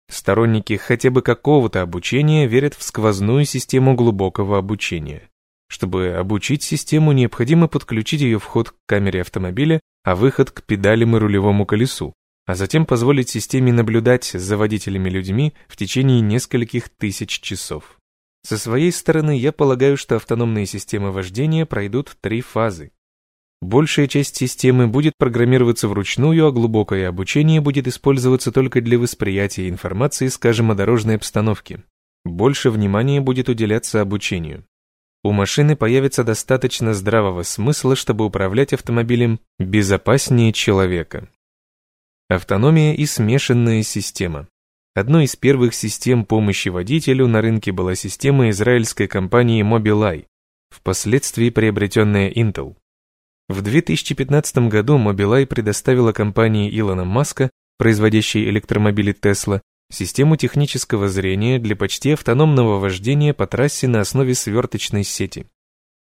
Сторонники хотя бы какого-то обучения верят в сквозную систему глубокого обучения. Чтобы обучить систему, необходимо подключить ее вход к камере автомобиля, а выход к педалям и рулевому колесу, а затем позволить системе наблюдать за водителями людьми в течение нескольких тысяч часов. Со своей стороны, я полагаю, что автономные системы вождения пройдут три фазы. Большая часть системы будет программироваться вручную, а глубокое обучение будет использоваться только для восприятия информации, скажем, о дорожной обстановке. Больше внимания будет уделяться обучению. У машины появится достаточно здравого смысла, чтобы управлять автомобилем безопаснее человека. Автономия и смешанная система. Одной из первых систем помощи водителю на рынке была система израильской компании Mobileye, впоследствии приобретенная Intel. В 2015 году Mobileye предоставила компании Илона Маска, производящей электромобили Tesla, систему технического зрения для почти автономного вождения по трассе на основе сверточной сети.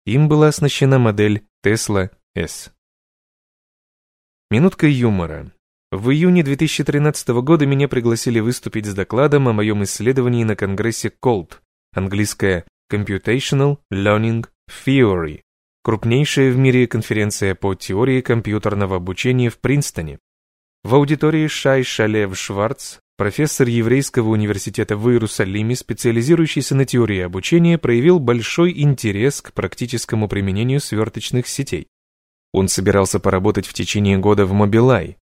Им была оснащена модель Tesla S. Минутка юмора. В июне 2013 года меня пригласили выступить с докладом о моем исследовании на конгрессе COLT, английское Computational Learning Theory, крупнейшая в мире конференция по теории компьютерного обучения в Принстоне. В аудитории Шай Шалев Шварц, профессор Еврейского университета в Иерусалиме, специализирующийся на теории обучения, проявил большой интерес к практическому применению сверточных сетей. Он собирался поработать в течение года в Mobileye,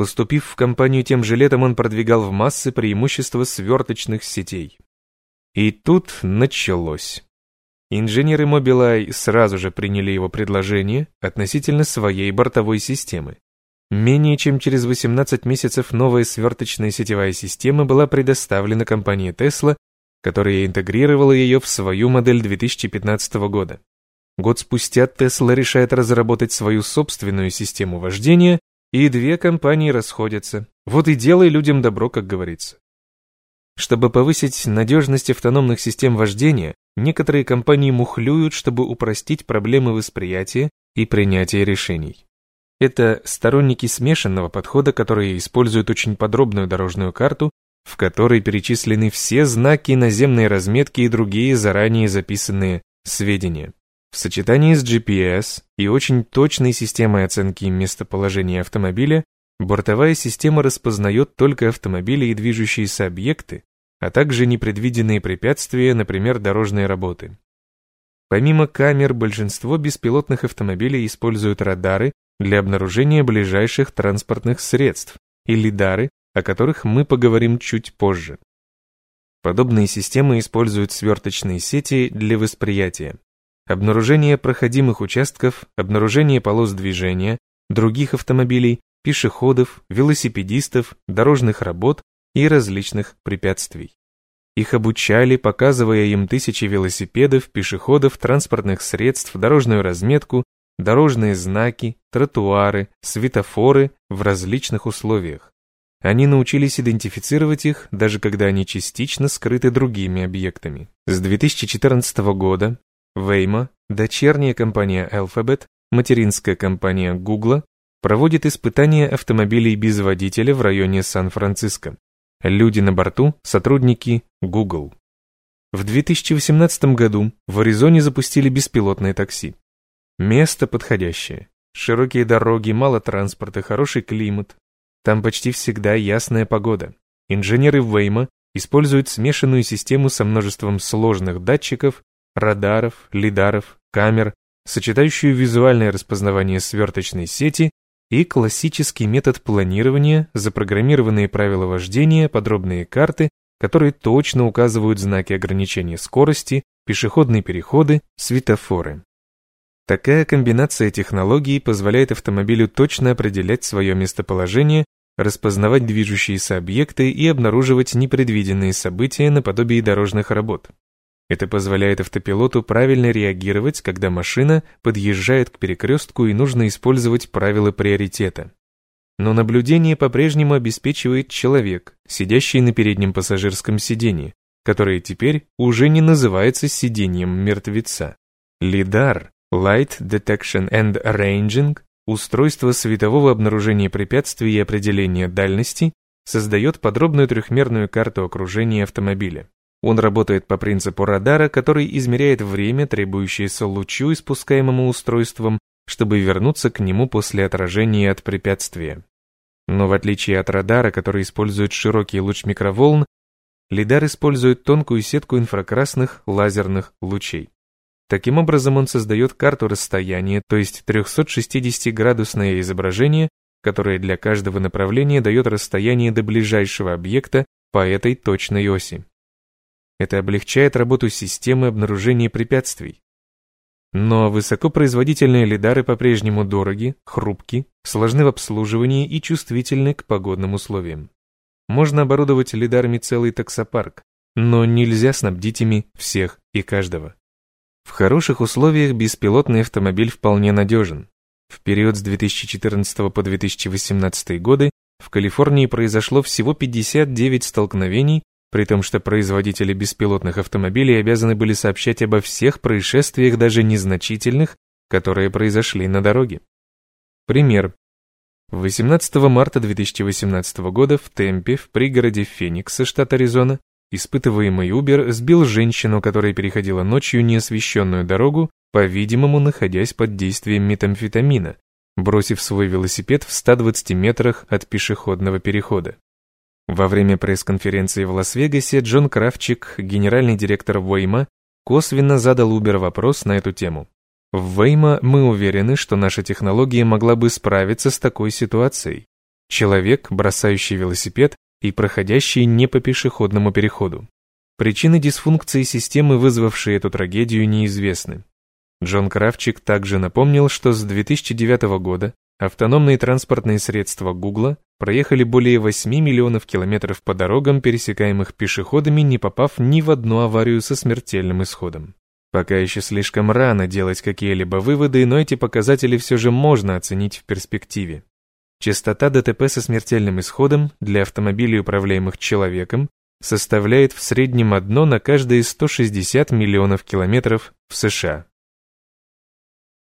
Поступив в компанию тем же летом, он продвигал в массы преимущества сверточных сетей. И тут началось. Инженеры Mobileye сразу же приняли его предложение относительно своей бортовой системы. Менее чем через 18 месяцев новая сверточная сетевая система была предоставлена компании Tesla, которая интегрировала ее в свою модель 2015 года. Год спустя Tesla решает разработать свою собственную систему вождения, и две компании расходятся. Вот и делай людям добро, как говорится. Чтобы повысить надежность автономных систем вождения, некоторые компании мухлюют, чтобы упростить проблемы восприятия и принятия решений. Это сторонники смешанного подхода, которые используют очень подробную дорожную карту, в которой перечислены все знаки наземной разметки и другие заранее записанные сведения. В сочетании с GPS и очень точной системой оценки местоположения автомобиля, бортовая система распознает только автомобили и движущиеся объекты, а также непредвиденные препятствия, например, дорожные работы. Помимо камер, большинство беспилотных автомобилей используют радары, для обнаружения ближайших транспортных средств и лидары, о которых мы поговорим чуть позже. Подобные системы используют сверточные сети для восприятия. Обнаружение проходимых участков, обнаружение полос движения, других автомобилей, пешеходов, велосипедистов, дорожных работ и различных препятствий. Их обучали, показывая им тысячи велосипедов, пешеходов, транспортных средств, дорожную разметку, дорожные знаки, тротуары, светофоры в различных условиях. Они научились идентифицировать их, даже когда они частично скрыты другими объектами. С 2014 года Waymo, дочерняя компания Alphabet, материнская компания Google, проводит испытания автомобилей без водителя в районе Сан-Франциско. Люди на борту – сотрудники Google. В 2018 году в Аризоне запустили беспилотное такси. Место подходящее. Широкие дороги, мало транспорта, хороший климат. Там почти всегда ясная погода. Инженеры Вейма используют смешанную систему со множеством сложных датчиков, радаров, лидаров, камер, сочетающую визуальное распознавание сверточной сети и классический метод планирования, запрограммированные правила вождения, подробные карты, которые точно указывают знаки ограничения скорости, пешеходные переходы, светофоры. Такая комбинация технологий позволяет автомобилю точно определять свое местоположение, распознавать движущиеся объекты и обнаруживать непредвиденные события наподобие дорожных работ. Это позволяет автопилоту правильно реагировать, когда машина подъезжает к перекрестку и нужно использовать правила приоритета. Но наблюдение по-прежнему обеспечивает человек, сидящий на переднем пассажирском сиденье, которое теперь уже не называется сиденьем мертвеца. Лидар, Light Detection and Ranging, устройство светового обнаружения препятствий и определения дальности, создает подробную трехмерную карту окружения автомобиля. Он работает по принципу радара, который измеряет время, требующееся лучу, испускаемому устройством, чтобы вернуться к нему после отражения от препятствия. Но в отличие от радара, который использует широкий луч микроволн, лидар использует тонкую сетку инфракрасных лазерных лучей. Таким образом он создает карту расстояния, то есть 360-градусное изображение, которое для каждого направления дает расстояние до ближайшего объекта по этой точной оси. Это облегчает работу системы обнаружения препятствий. Но высокопроизводительные лидары по-прежнему дороги, хрупки, сложны в обслуживании и чувствительны к погодным условиям. Можно оборудовать лидарами целый таксопарк, но нельзя снабдить ими всех и каждого. В хороших условиях беспилотный автомобиль вполне надежен. В период с 2014 по 2018 годы в Калифорнии произошло всего 59 столкновений при том, что производители беспилотных автомобилей обязаны были сообщать обо всех происшествиях, даже незначительных, которые произошли на дороге. Пример. 18 марта 2018 года в Темпе, в пригороде Феникса, штат Аризона, испытываемый Uber сбил женщину, которая переходила ночью неосвещенную дорогу, по-видимому, находясь под действием метамфетамина, бросив свой велосипед в 120 метрах от пешеходного перехода. Во время пресс-конференции в Лас-Вегасе Джон Кравчик, генеральный директор Вейма, косвенно задал Uber вопрос на эту тему. В Вейма мы уверены, что наша технология могла бы справиться с такой ситуацией. Человек, бросающий велосипед и проходящий не по пешеходному переходу. Причины дисфункции системы, вызвавшей эту трагедию, неизвестны. Джон Кравчик также напомнил, что с 2009 года Автономные транспортные средства Гугла проехали более 8 миллионов километров по дорогам, пересекаемых пешеходами, не попав ни в одну аварию со смертельным исходом. Пока еще слишком рано делать какие-либо выводы, но эти показатели все же можно оценить в перспективе. Частота ДТП со смертельным исходом для автомобилей, управляемых человеком, составляет в среднем одно на каждые 160 миллионов километров в США.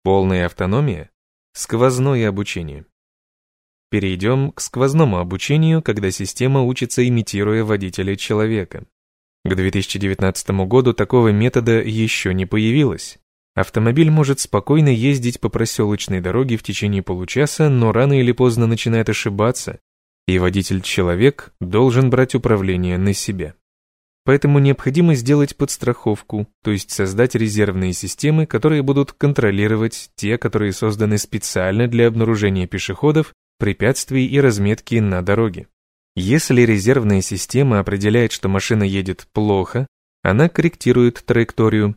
Полная автономия Сквозное обучение. Перейдем к сквозному обучению, когда система учится имитируя водителя человека. К 2019 году такого метода еще не появилось. Автомобиль может спокойно ездить по проселочной дороге в течение получаса, но рано или поздно начинает ошибаться, и водитель-человек должен брать управление на себя. Поэтому необходимо сделать подстраховку, то есть создать резервные системы, которые будут контролировать те, которые созданы специально для обнаружения пешеходов, препятствий и разметки на дороге. Если резервная система определяет, что машина едет плохо, она корректирует траекторию.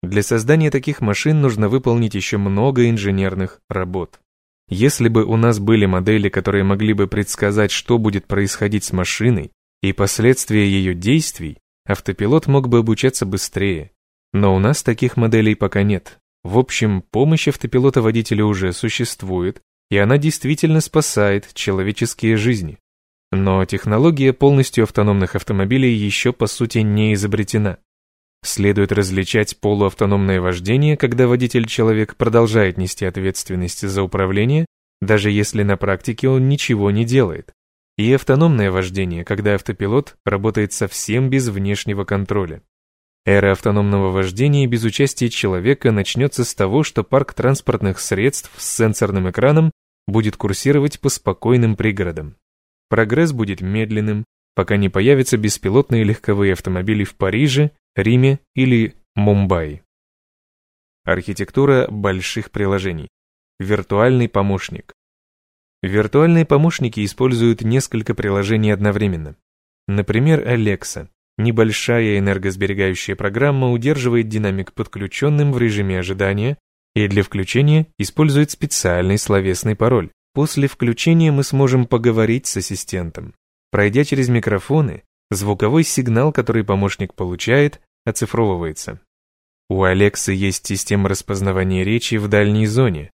Для создания таких машин нужно выполнить еще много инженерных работ. Если бы у нас были модели, которые могли бы предсказать, что будет происходить с машиной и последствия ее действий, автопилот мог бы обучаться быстрее. Но у нас таких моделей пока нет. В общем, помощь автопилота водителя уже существует, и она действительно спасает человеческие жизни. Но технология полностью автономных автомобилей еще по сути не изобретена. Следует различать полуавтономное вождение, когда водитель-человек продолжает нести ответственность за управление, даже если на практике он ничего не делает, и автономное вождение, когда автопилот работает совсем без внешнего контроля. Эра автономного вождения без участия человека начнется с того, что парк транспортных средств с сенсорным экраном будет курсировать по спокойным пригородам. Прогресс будет медленным, пока не появятся беспилотные легковые автомобили в Париже, Риме или Мумбаи. Архитектура больших приложений. Виртуальный помощник. Виртуальные помощники используют несколько приложений одновременно. Например, Alexa. Небольшая энергосберегающая программа удерживает динамик подключенным в режиме ожидания и для включения использует специальный словесный пароль. После включения мы сможем поговорить с ассистентом. Пройдя через микрофоны, звуковой сигнал, который помощник получает, оцифровывается. У Алексы есть система распознавания речи в дальней зоне,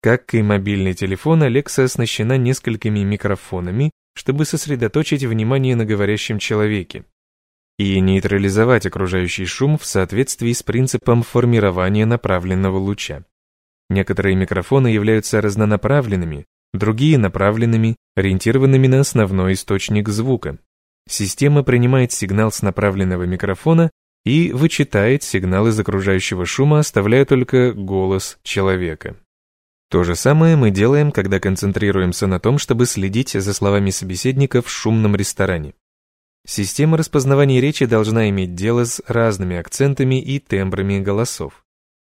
как и мобильный телефон, Alexa оснащена несколькими микрофонами, чтобы сосредоточить внимание на говорящем человеке и нейтрализовать окружающий шум в соответствии с принципом формирования направленного луча. Некоторые микрофоны являются разнонаправленными, другие направленными, ориентированными на основной источник звука. Система принимает сигнал с направленного микрофона и вычитает сигнал из окружающего шума, оставляя только голос человека. То же самое мы делаем, когда концентрируемся на том, чтобы следить за словами собеседника в шумном ресторане. Система распознавания речи должна иметь дело с разными акцентами и тембрами голосов.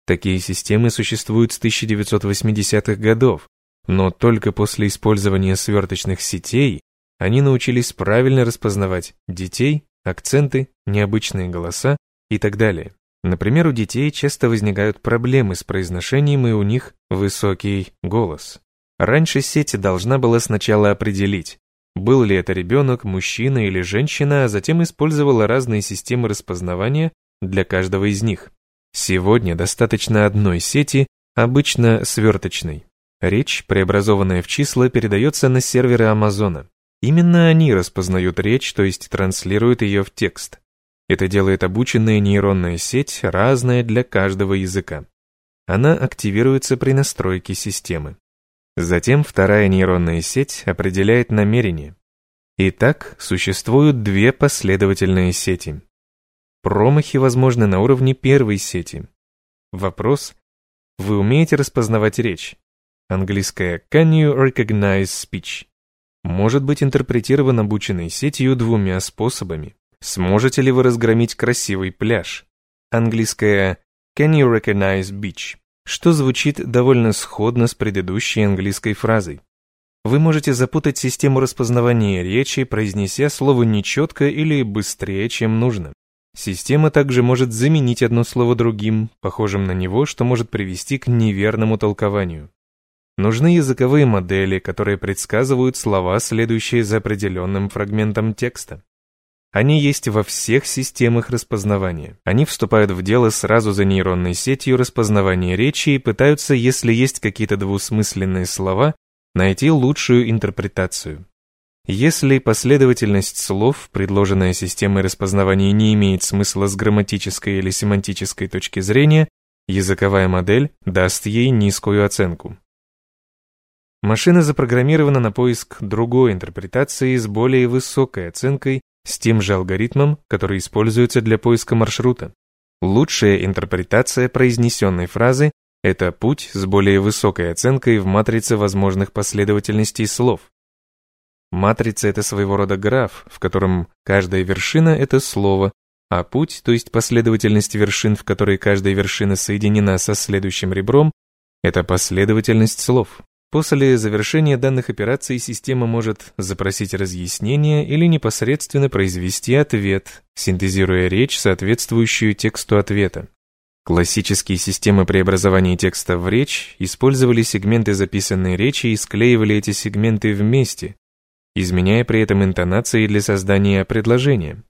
Такие системы существуют с 1980-х годов, но только после использования сверточных сетей они научились правильно распознавать детей, акценты, необычные голоса и так далее. Например, у детей часто возникают проблемы с произношением, и у них высокий голос. Раньше сеть должна была сначала определить, был ли это ребенок, мужчина или женщина, а затем использовала разные системы распознавания для каждого из них. Сегодня достаточно одной сети, обычно сверточной. Речь, преобразованная в числа, передается на серверы Амазона. Именно они распознают речь, то есть транслируют ее в текст. Это делает обученная нейронная сеть разная для каждого языка. Она активируется при настройке системы. Затем вторая нейронная сеть определяет намерение. Итак, существуют две последовательные сети. Промахи возможны на уровне первой сети. Вопрос. Вы умеете распознавать речь? Английское «Can you recognize speech?» может быть интерпретирован обученной сетью двумя способами. Сможете ли вы разгромить красивый пляж? Английское Can you recognize beach? Что звучит довольно сходно с предыдущей английской фразой. Вы можете запутать систему распознавания речи, произнеся слово нечетко или быстрее, чем нужно. Система также может заменить одно слово другим, похожим на него, что может привести к неверному толкованию. Нужны языковые модели, которые предсказывают слова, следующие за определенным фрагментом текста. Они есть во всех системах распознавания. Они вступают в дело сразу за нейронной сетью распознавания речи и пытаются, если есть какие-то двусмысленные слова, найти лучшую интерпретацию. Если последовательность слов, предложенная системой распознавания, не имеет смысла с грамматической или семантической точки зрения, языковая модель даст ей низкую оценку. Машина запрограммирована на поиск другой интерпретации с более высокой оценкой с тем же алгоритмом, который используется для поиска маршрута. Лучшая интерпретация произнесенной фразы – это путь с более высокой оценкой в матрице возможных последовательностей слов. Матрица – это своего рода граф, в котором каждая вершина – это слово, а путь, то есть последовательность вершин, в которой каждая вершина соединена со следующим ребром, это последовательность слов. После завершения данных операций система может запросить разъяснение или непосредственно произвести ответ, синтезируя речь, соответствующую тексту ответа. Классические системы преобразования текста в речь использовали сегменты записанной речи и склеивали эти сегменты вместе, изменяя при этом интонации для создания предложения.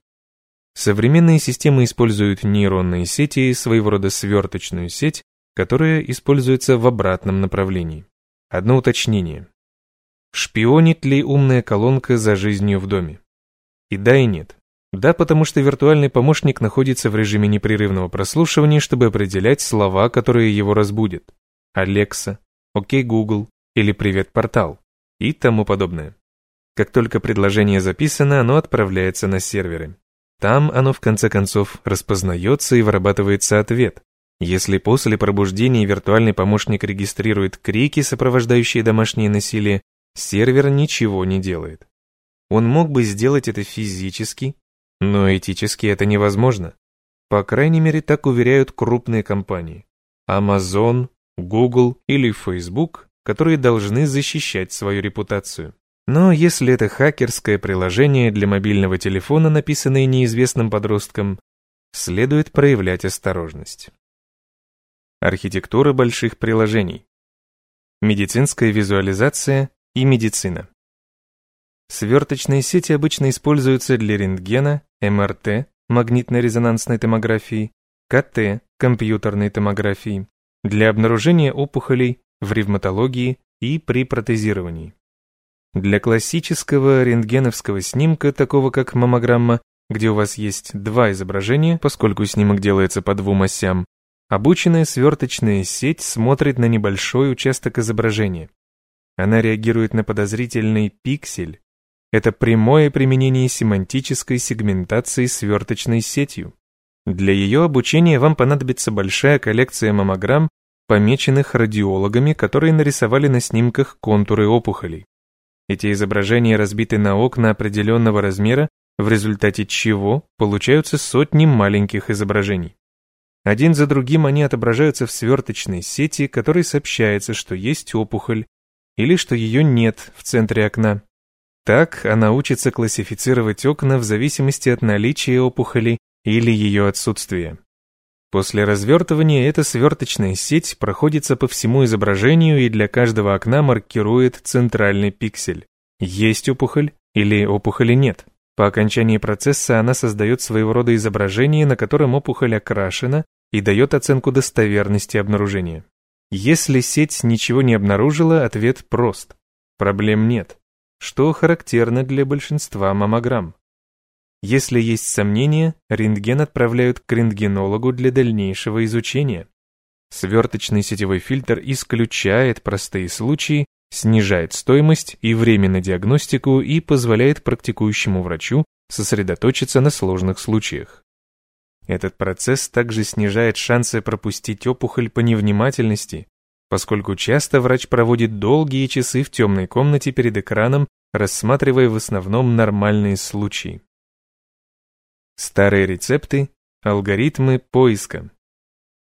Современные системы используют нейронные сети, своего рода сверточную сеть, которая используется в обратном направлении. Одно уточнение. Шпионит ли умная колонка за жизнью в доме? И да, и нет. Да, потому что виртуальный помощник находится в режиме непрерывного прослушивания, чтобы определять слова, которые его разбудят. Алекса, Окей Google или Привет Портал и тому подобное. Как только предложение записано, оно отправляется на серверы. Там оно в конце концов распознается и вырабатывается ответ, если после пробуждения виртуальный помощник регистрирует крики, сопровождающие домашнее насилие, сервер ничего не делает. Он мог бы сделать это физически, но этически это невозможно. По крайней мере, так уверяют крупные компании. Amazon, Google или Facebook, которые должны защищать свою репутацию. Но если это хакерское приложение для мобильного телефона, написанное неизвестным подростком, следует проявлять осторожность. Архитектура больших приложений. Медицинская визуализация и медицина. Сверточные сети обычно используются для рентгена, МРТ, магнитно-резонансной томографии, КТ, компьютерной томографии, для обнаружения опухолей в ревматологии и при протезировании. Для классического рентгеновского снимка, такого как маммограмма, где у вас есть два изображения, поскольку снимок делается по двум осям, Обученная сверточная сеть смотрит на небольшой участок изображения. Она реагирует на подозрительный пиксель. Это прямое применение семантической сегментации сверточной сетью. Для ее обучения вам понадобится большая коллекция маммограмм, помеченных радиологами, которые нарисовали на снимках контуры опухолей. Эти изображения разбиты на окна определенного размера, в результате чего получаются сотни маленьких изображений. Один за другим они отображаются в сверточной сети, которой сообщается, что есть опухоль или что ее нет в центре окна. Так она учится классифицировать окна в зависимости от наличия опухоли или ее отсутствия. После развертывания эта сверточная сеть проходится по всему изображению и для каждого окна маркирует центральный пиксель. Есть опухоль или опухоли нет. По окончании процесса она создает своего рода изображение, на котором опухоль окрашена и дает оценку достоверности обнаружения. Если сеть ничего не обнаружила, ответ прост. Проблем нет, что характерно для большинства маммограмм. Если есть сомнения, рентген отправляют к рентгенологу для дальнейшего изучения. Сверточный сетевой фильтр исключает простые случаи снижает стоимость и время на диагностику и позволяет практикующему врачу сосредоточиться на сложных случаях. Этот процесс также снижает шансы пропустить опухоль по невнимательности, поскольку часто врач проводит долгие часы в темной комнате перед экраном, рассматривая в основном нормальные случаи. Старые рецепты, алгоритмы поиска.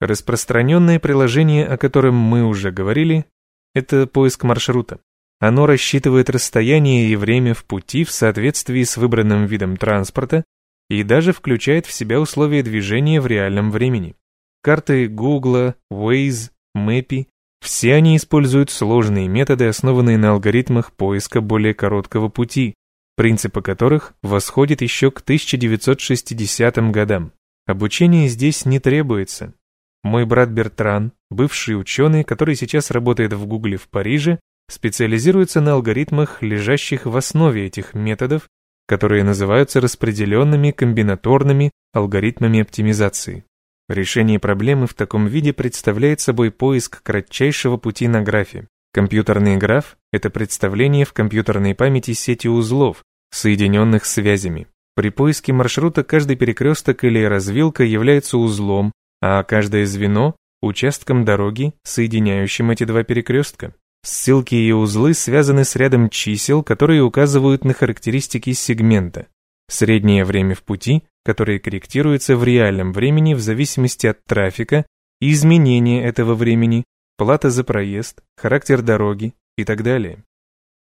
Распространенное приложение, о котором мы уже говорили, это поиск маршрута. Оно рассчитывает расстояние и время в пути в соответствии с выбранным видом транспорта и даже включает в себя условия движения в реальном времени. Карты Google, Waze, Mappy – все они используют сложные методы, основанные на алгоритмах поиска более короткого пути, принципы которых восходят еще к 1960 годам. Обучение здесь не требуется. Мой брат Бертран, бывший ученый, который сейчас работает в Гугле в Париже, специализируется на алгоритмах, лежащих в основе этих методов, которые называются распределенными комбинаторными алгоритмами оптимизации. Решение проблемы в таком виде представляет собой поиск кратчайшего пути на графе. Компьютерный граф – это представление в компьютерной памяти сети узлов, соединенных связями. При поиске маршрута каждый перекресток или развилка является узлом, а каждое звено – участком дороги, соединяющим эти два перекрестка. Ссылки и узлы связаны с рядом чисел, которые указывают на характеристики сегмента. среднее время в пути, которое корректируется в реальном времени в зависимости от трафика, изменения этого времени, плата за проезд, характер дороги и так далее.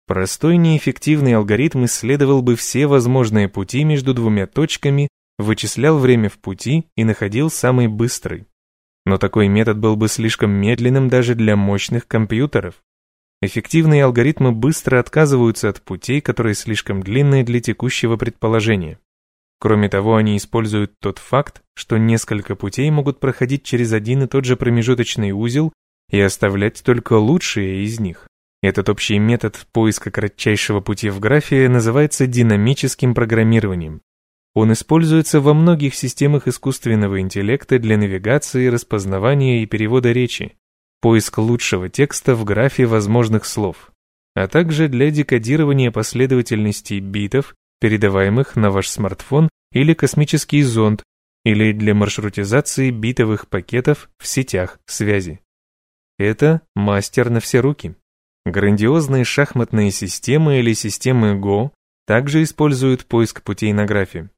Простой неэффективный алгоритм исследовал бы все возможные пути между двумя точками, вычислял время в пути и находил самый быстрый. Но такой метод был бы слишком медленным даже для мощных компьютеров. Эффективные алгоритмы быстро отказываются от путей, которые слишком длинные для текущего предположения. Кроме того, они используют тот факт, что несколько путей могут проходить через один и тот же промежуточный узел и оставлять только лучшие из них. Этот общий метод поиска кратчайшего пути в графе называется динамическим программированием. Он используется во многих системах искусственного интеллекта для навигации, распознавания и перевода речи, поиск лучшего текста в графе возможных слов, а также для декодирования последовательностей битов, передаваемых на ваш смартфон или космический зонд, или для маршрутизации битовых пакетов в сетях связи. Это мастер на все руки. Грандиозные шахматные системы или системы Go также используют поиск путей на графе.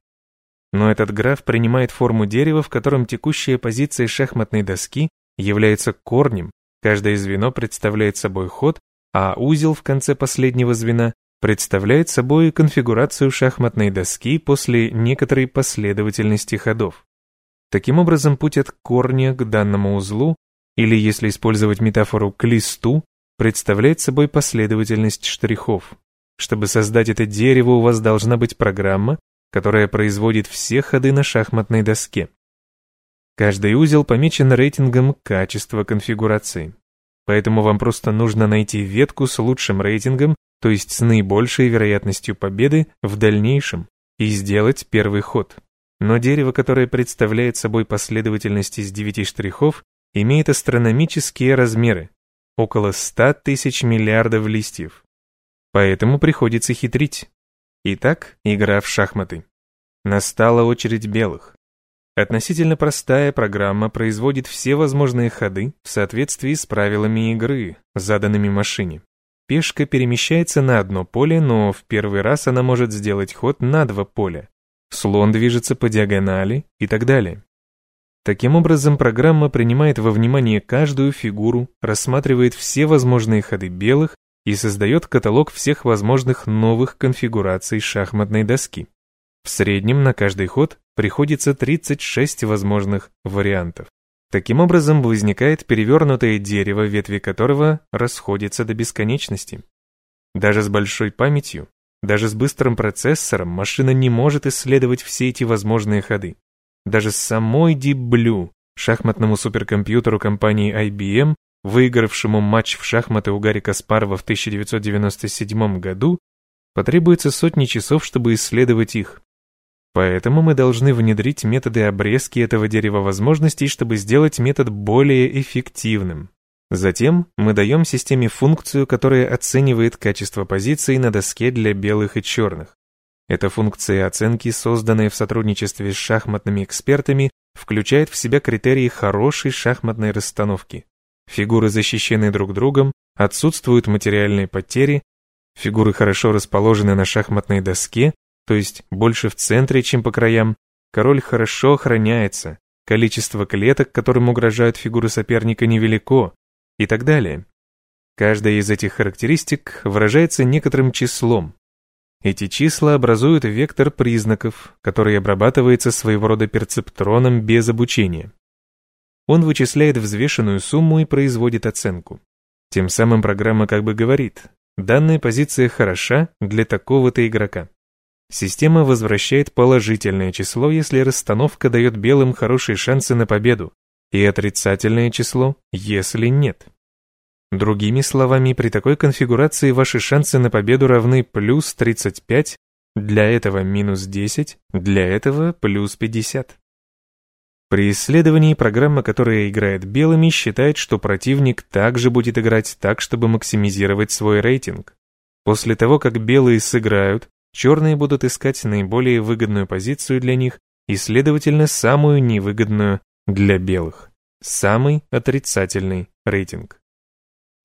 Но этот граф принимает форму дерева, в котором текущая позиция шахматной доски является корнем, каждое звено представляет собой ход, а узел в конце последнего звена представляет собой конфигурацию шахматной доски после некоторой последовательности ходов. Таким образом, путь от корня к данному узлу, или если использовать метафору к листу, представляет собой последовательность штрихов. Чтобы создать это дерево, у вас должна быть программа, которая производит все ходы на шахматной доске. Каждый узел помечен рейтингом качества конфигурации. Поэтому вам просто нужно найти ветку с лучшим рейтингом, то есть с наибольшей вероятностью победы в дальнейшем, и сделать первый ход. Но дерево, которое представляет собой последовательность из 9 штрихов, имеет астрономические размеры, около 100 тысяч миллиардов листьев. Поэтому приходится хитрить. Итак, игра в шахматы. Настала очередь белых. Относительно простая программа производит все возможные ходы в соответствии с правилами игры, заданными машине. Пешка перемещается на одно поле, но в первый раз она может сделать ход на два поля. Слон движется по диагонали и так далее. Таким образом, программа принимает во внимание каждую фигуру, рассматривает все возможные ходы белых и создает каталог всех возможных новых конфигураций шахматной доски. В среднем на каждый ход приходится 36 возможных вариантов. Таким образом возникает перевернутое дерево, ветви которого расходятся до бесконечности. Даже с большой памятью, даже с быстрым процессором машина не может исследовать все эти возможные ходы. Даже с самой Deep Blue, шахматному суперкомпьютеру компании IBM, выигравшему матч в шахматы у Гарри Каспарова в 1997 году, потребуется сотни часов, чтобы исследовать их. Поэтому мы должны внедрить методы обрезки этого дерева возможностей, чтобы сделать метод более эффективным. Затем мы даем системе функцию, которая оценивает качество позиций на доске для белых и черных. Эта функция оценки, созданная в сотрудничестве с шахматными экспертами, включает в себя критерии хорошей шахматной расстановки. Фигуры защищены друг другом, отсутствуют материальные потери, фигуры хорошо расположены на шахматной доске, то есть больше в центре, чем по краям, король хорошо охраняется, количество клеток, которым угрожают фигуры соперника, невелико, и так далее. Каждая из этих характеристик выражается некоторым числом. Эти числа образуют вектор признаков, который обрабатывается своего рода перцептроном без обучения. Он вычисляет взвешенную сумму и производит оценку. Тем самым программа как бы говорит, данная позиция хороша для такого-то игрока. Система возвращает положительное число, если расстановка дает белым хорошие шансы на победу, и отрицательное число, если нет. Другими словами, при такой конфигурации ваши шансы на победу равны плюс 35, для этого минус 10, для этого плюс 50. При исследовании программа, которая играет белыми, считает, что противник также будет играть так, чтобы максимизировать свой рейтинг. После того, как белые сыграют, черные будут искать наиболее выгодную позицию для них и, следовательно, самую невыгодную для белых. Самый отрицательный рейтинг.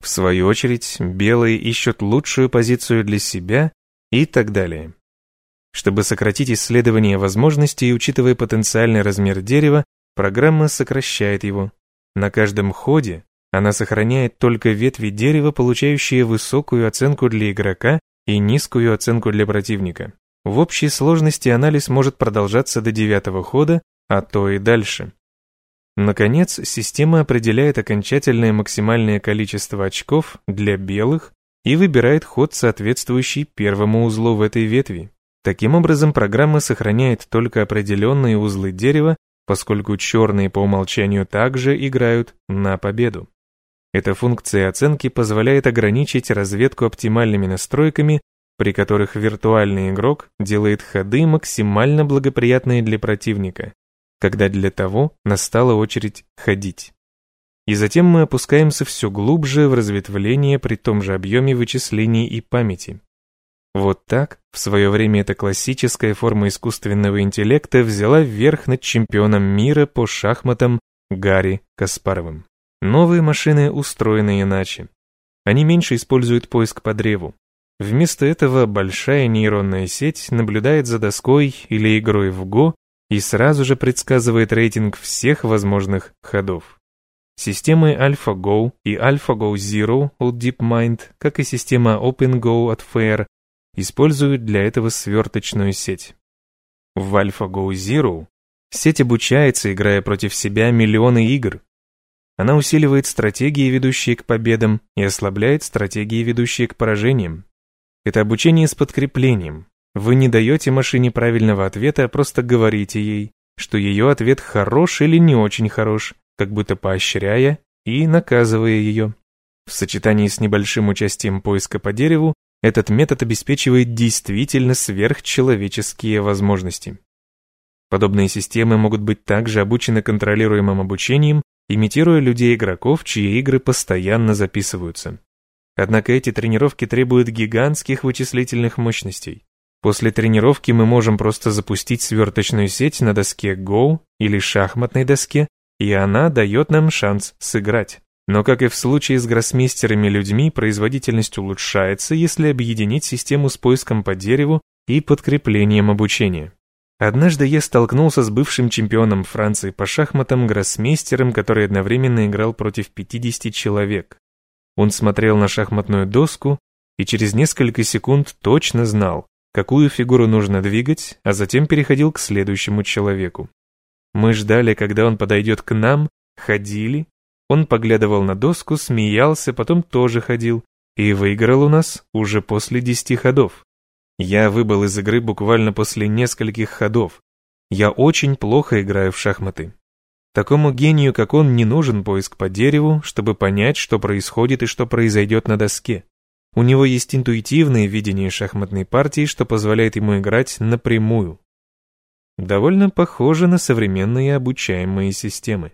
В свою очередь, белые ищут лучшую позицию для себя и так далее. Чтобы сократить исследование возможностей, учитывая потенциальный размер дерева, программа сокращает его. На каждом ходе она сохраняет только ветви дерева, получающие высокую оценку для игрока и низкую оценку для противника. В общей сложности анализ может продолжаться до девятого хода, а то и дальше. Наконец, система определяет окончательное максимальное количество очков для белых и выбирает ход, соответствующий первому узлу в этой ветви. Таким образом, программа сохраняет только определенные узлы дерева, поскольку черные по умолчанию также играют на победу. Эта функция оценки позволяет ограничить разведку оптимальными настройками, при которых виртуальный игрок делает ходы максимально благоприятные для противника, когда для того настала очередь ходить. И затем мы опускаемся все глубже в разветвление при том же объеме вычислений и памяти. Вот так, в свое время эта классическая форма искусственного интеллекта взяла верх над чемпионом мира по шахматам Гарри Каспаровым. Новые машины устроены иначе. Они меньше используют поиск по древу. Вместо этого большая нейронная сеть наблюдает за доской или игрой в Го и сразу же предсказывает рейтинг всех возможных ходов. Системы AlphaGo и AlphaGo Zero от DeepMind, как и система OpenGo от Fair, используют для этого сверточную сеть. В AlphaGo Zero сеть обучается, играя против себя миллионы игр, она усиливает стратегии, ведущие к победам, и ослабляет стратегии, ведущие к поражениям. Это обучение с подкреплением. Вы не даете машине правильного ответа, а просто говорите ей, что ее ответ хорош или не очень хорош, как будто поощряя и наказывая ее. В сочетании с небольшим участием поиска по дереву, этот метод обеспечивает действительно сверхчеловеческие возможности. Подобные системы могут быть также обучены контролируемым обучением имитируя людей-игроков, чьи игры постоянно записываются. Однако эти тренировки требуют гигантских вычислительных мощностей. После тренировки мы можем просто запустить сверточную сеть на доске Go или шахматной доске, и она дает нам шанс сыграть. Но как и в случае с гроссмейстерами людьми, производительность улучшается, если объединить систему с поиском по дереву и подкреплением обучения. Однажды я столкнулся с бывшим чемпионом Франции по шахматам, гроссмейстером, который одновременно играл против 50 человек. Он смотрел на шахматную доску и через несколько секунд точно знал, какую фигуру нужно двигать, а затем переходил к следующему человеку. Мы ждали, когда он подойдет к нам, ходили, он поглядывал на доску, смеялся, потом тоже ходил и выиграл у нас уже после десяти ходов. Я выбыл из игры буквально после нескольких ходов. Я очень плохо играю в шахматы. Такому гению, как он, не нужен поиск по дереву, чтобы понять, что происходит и что произойдет на доске. У него есть интуитивное видение шахматной партии, что позволяет ему играть напрямую. Довольно похоже на современные обучаемые системы.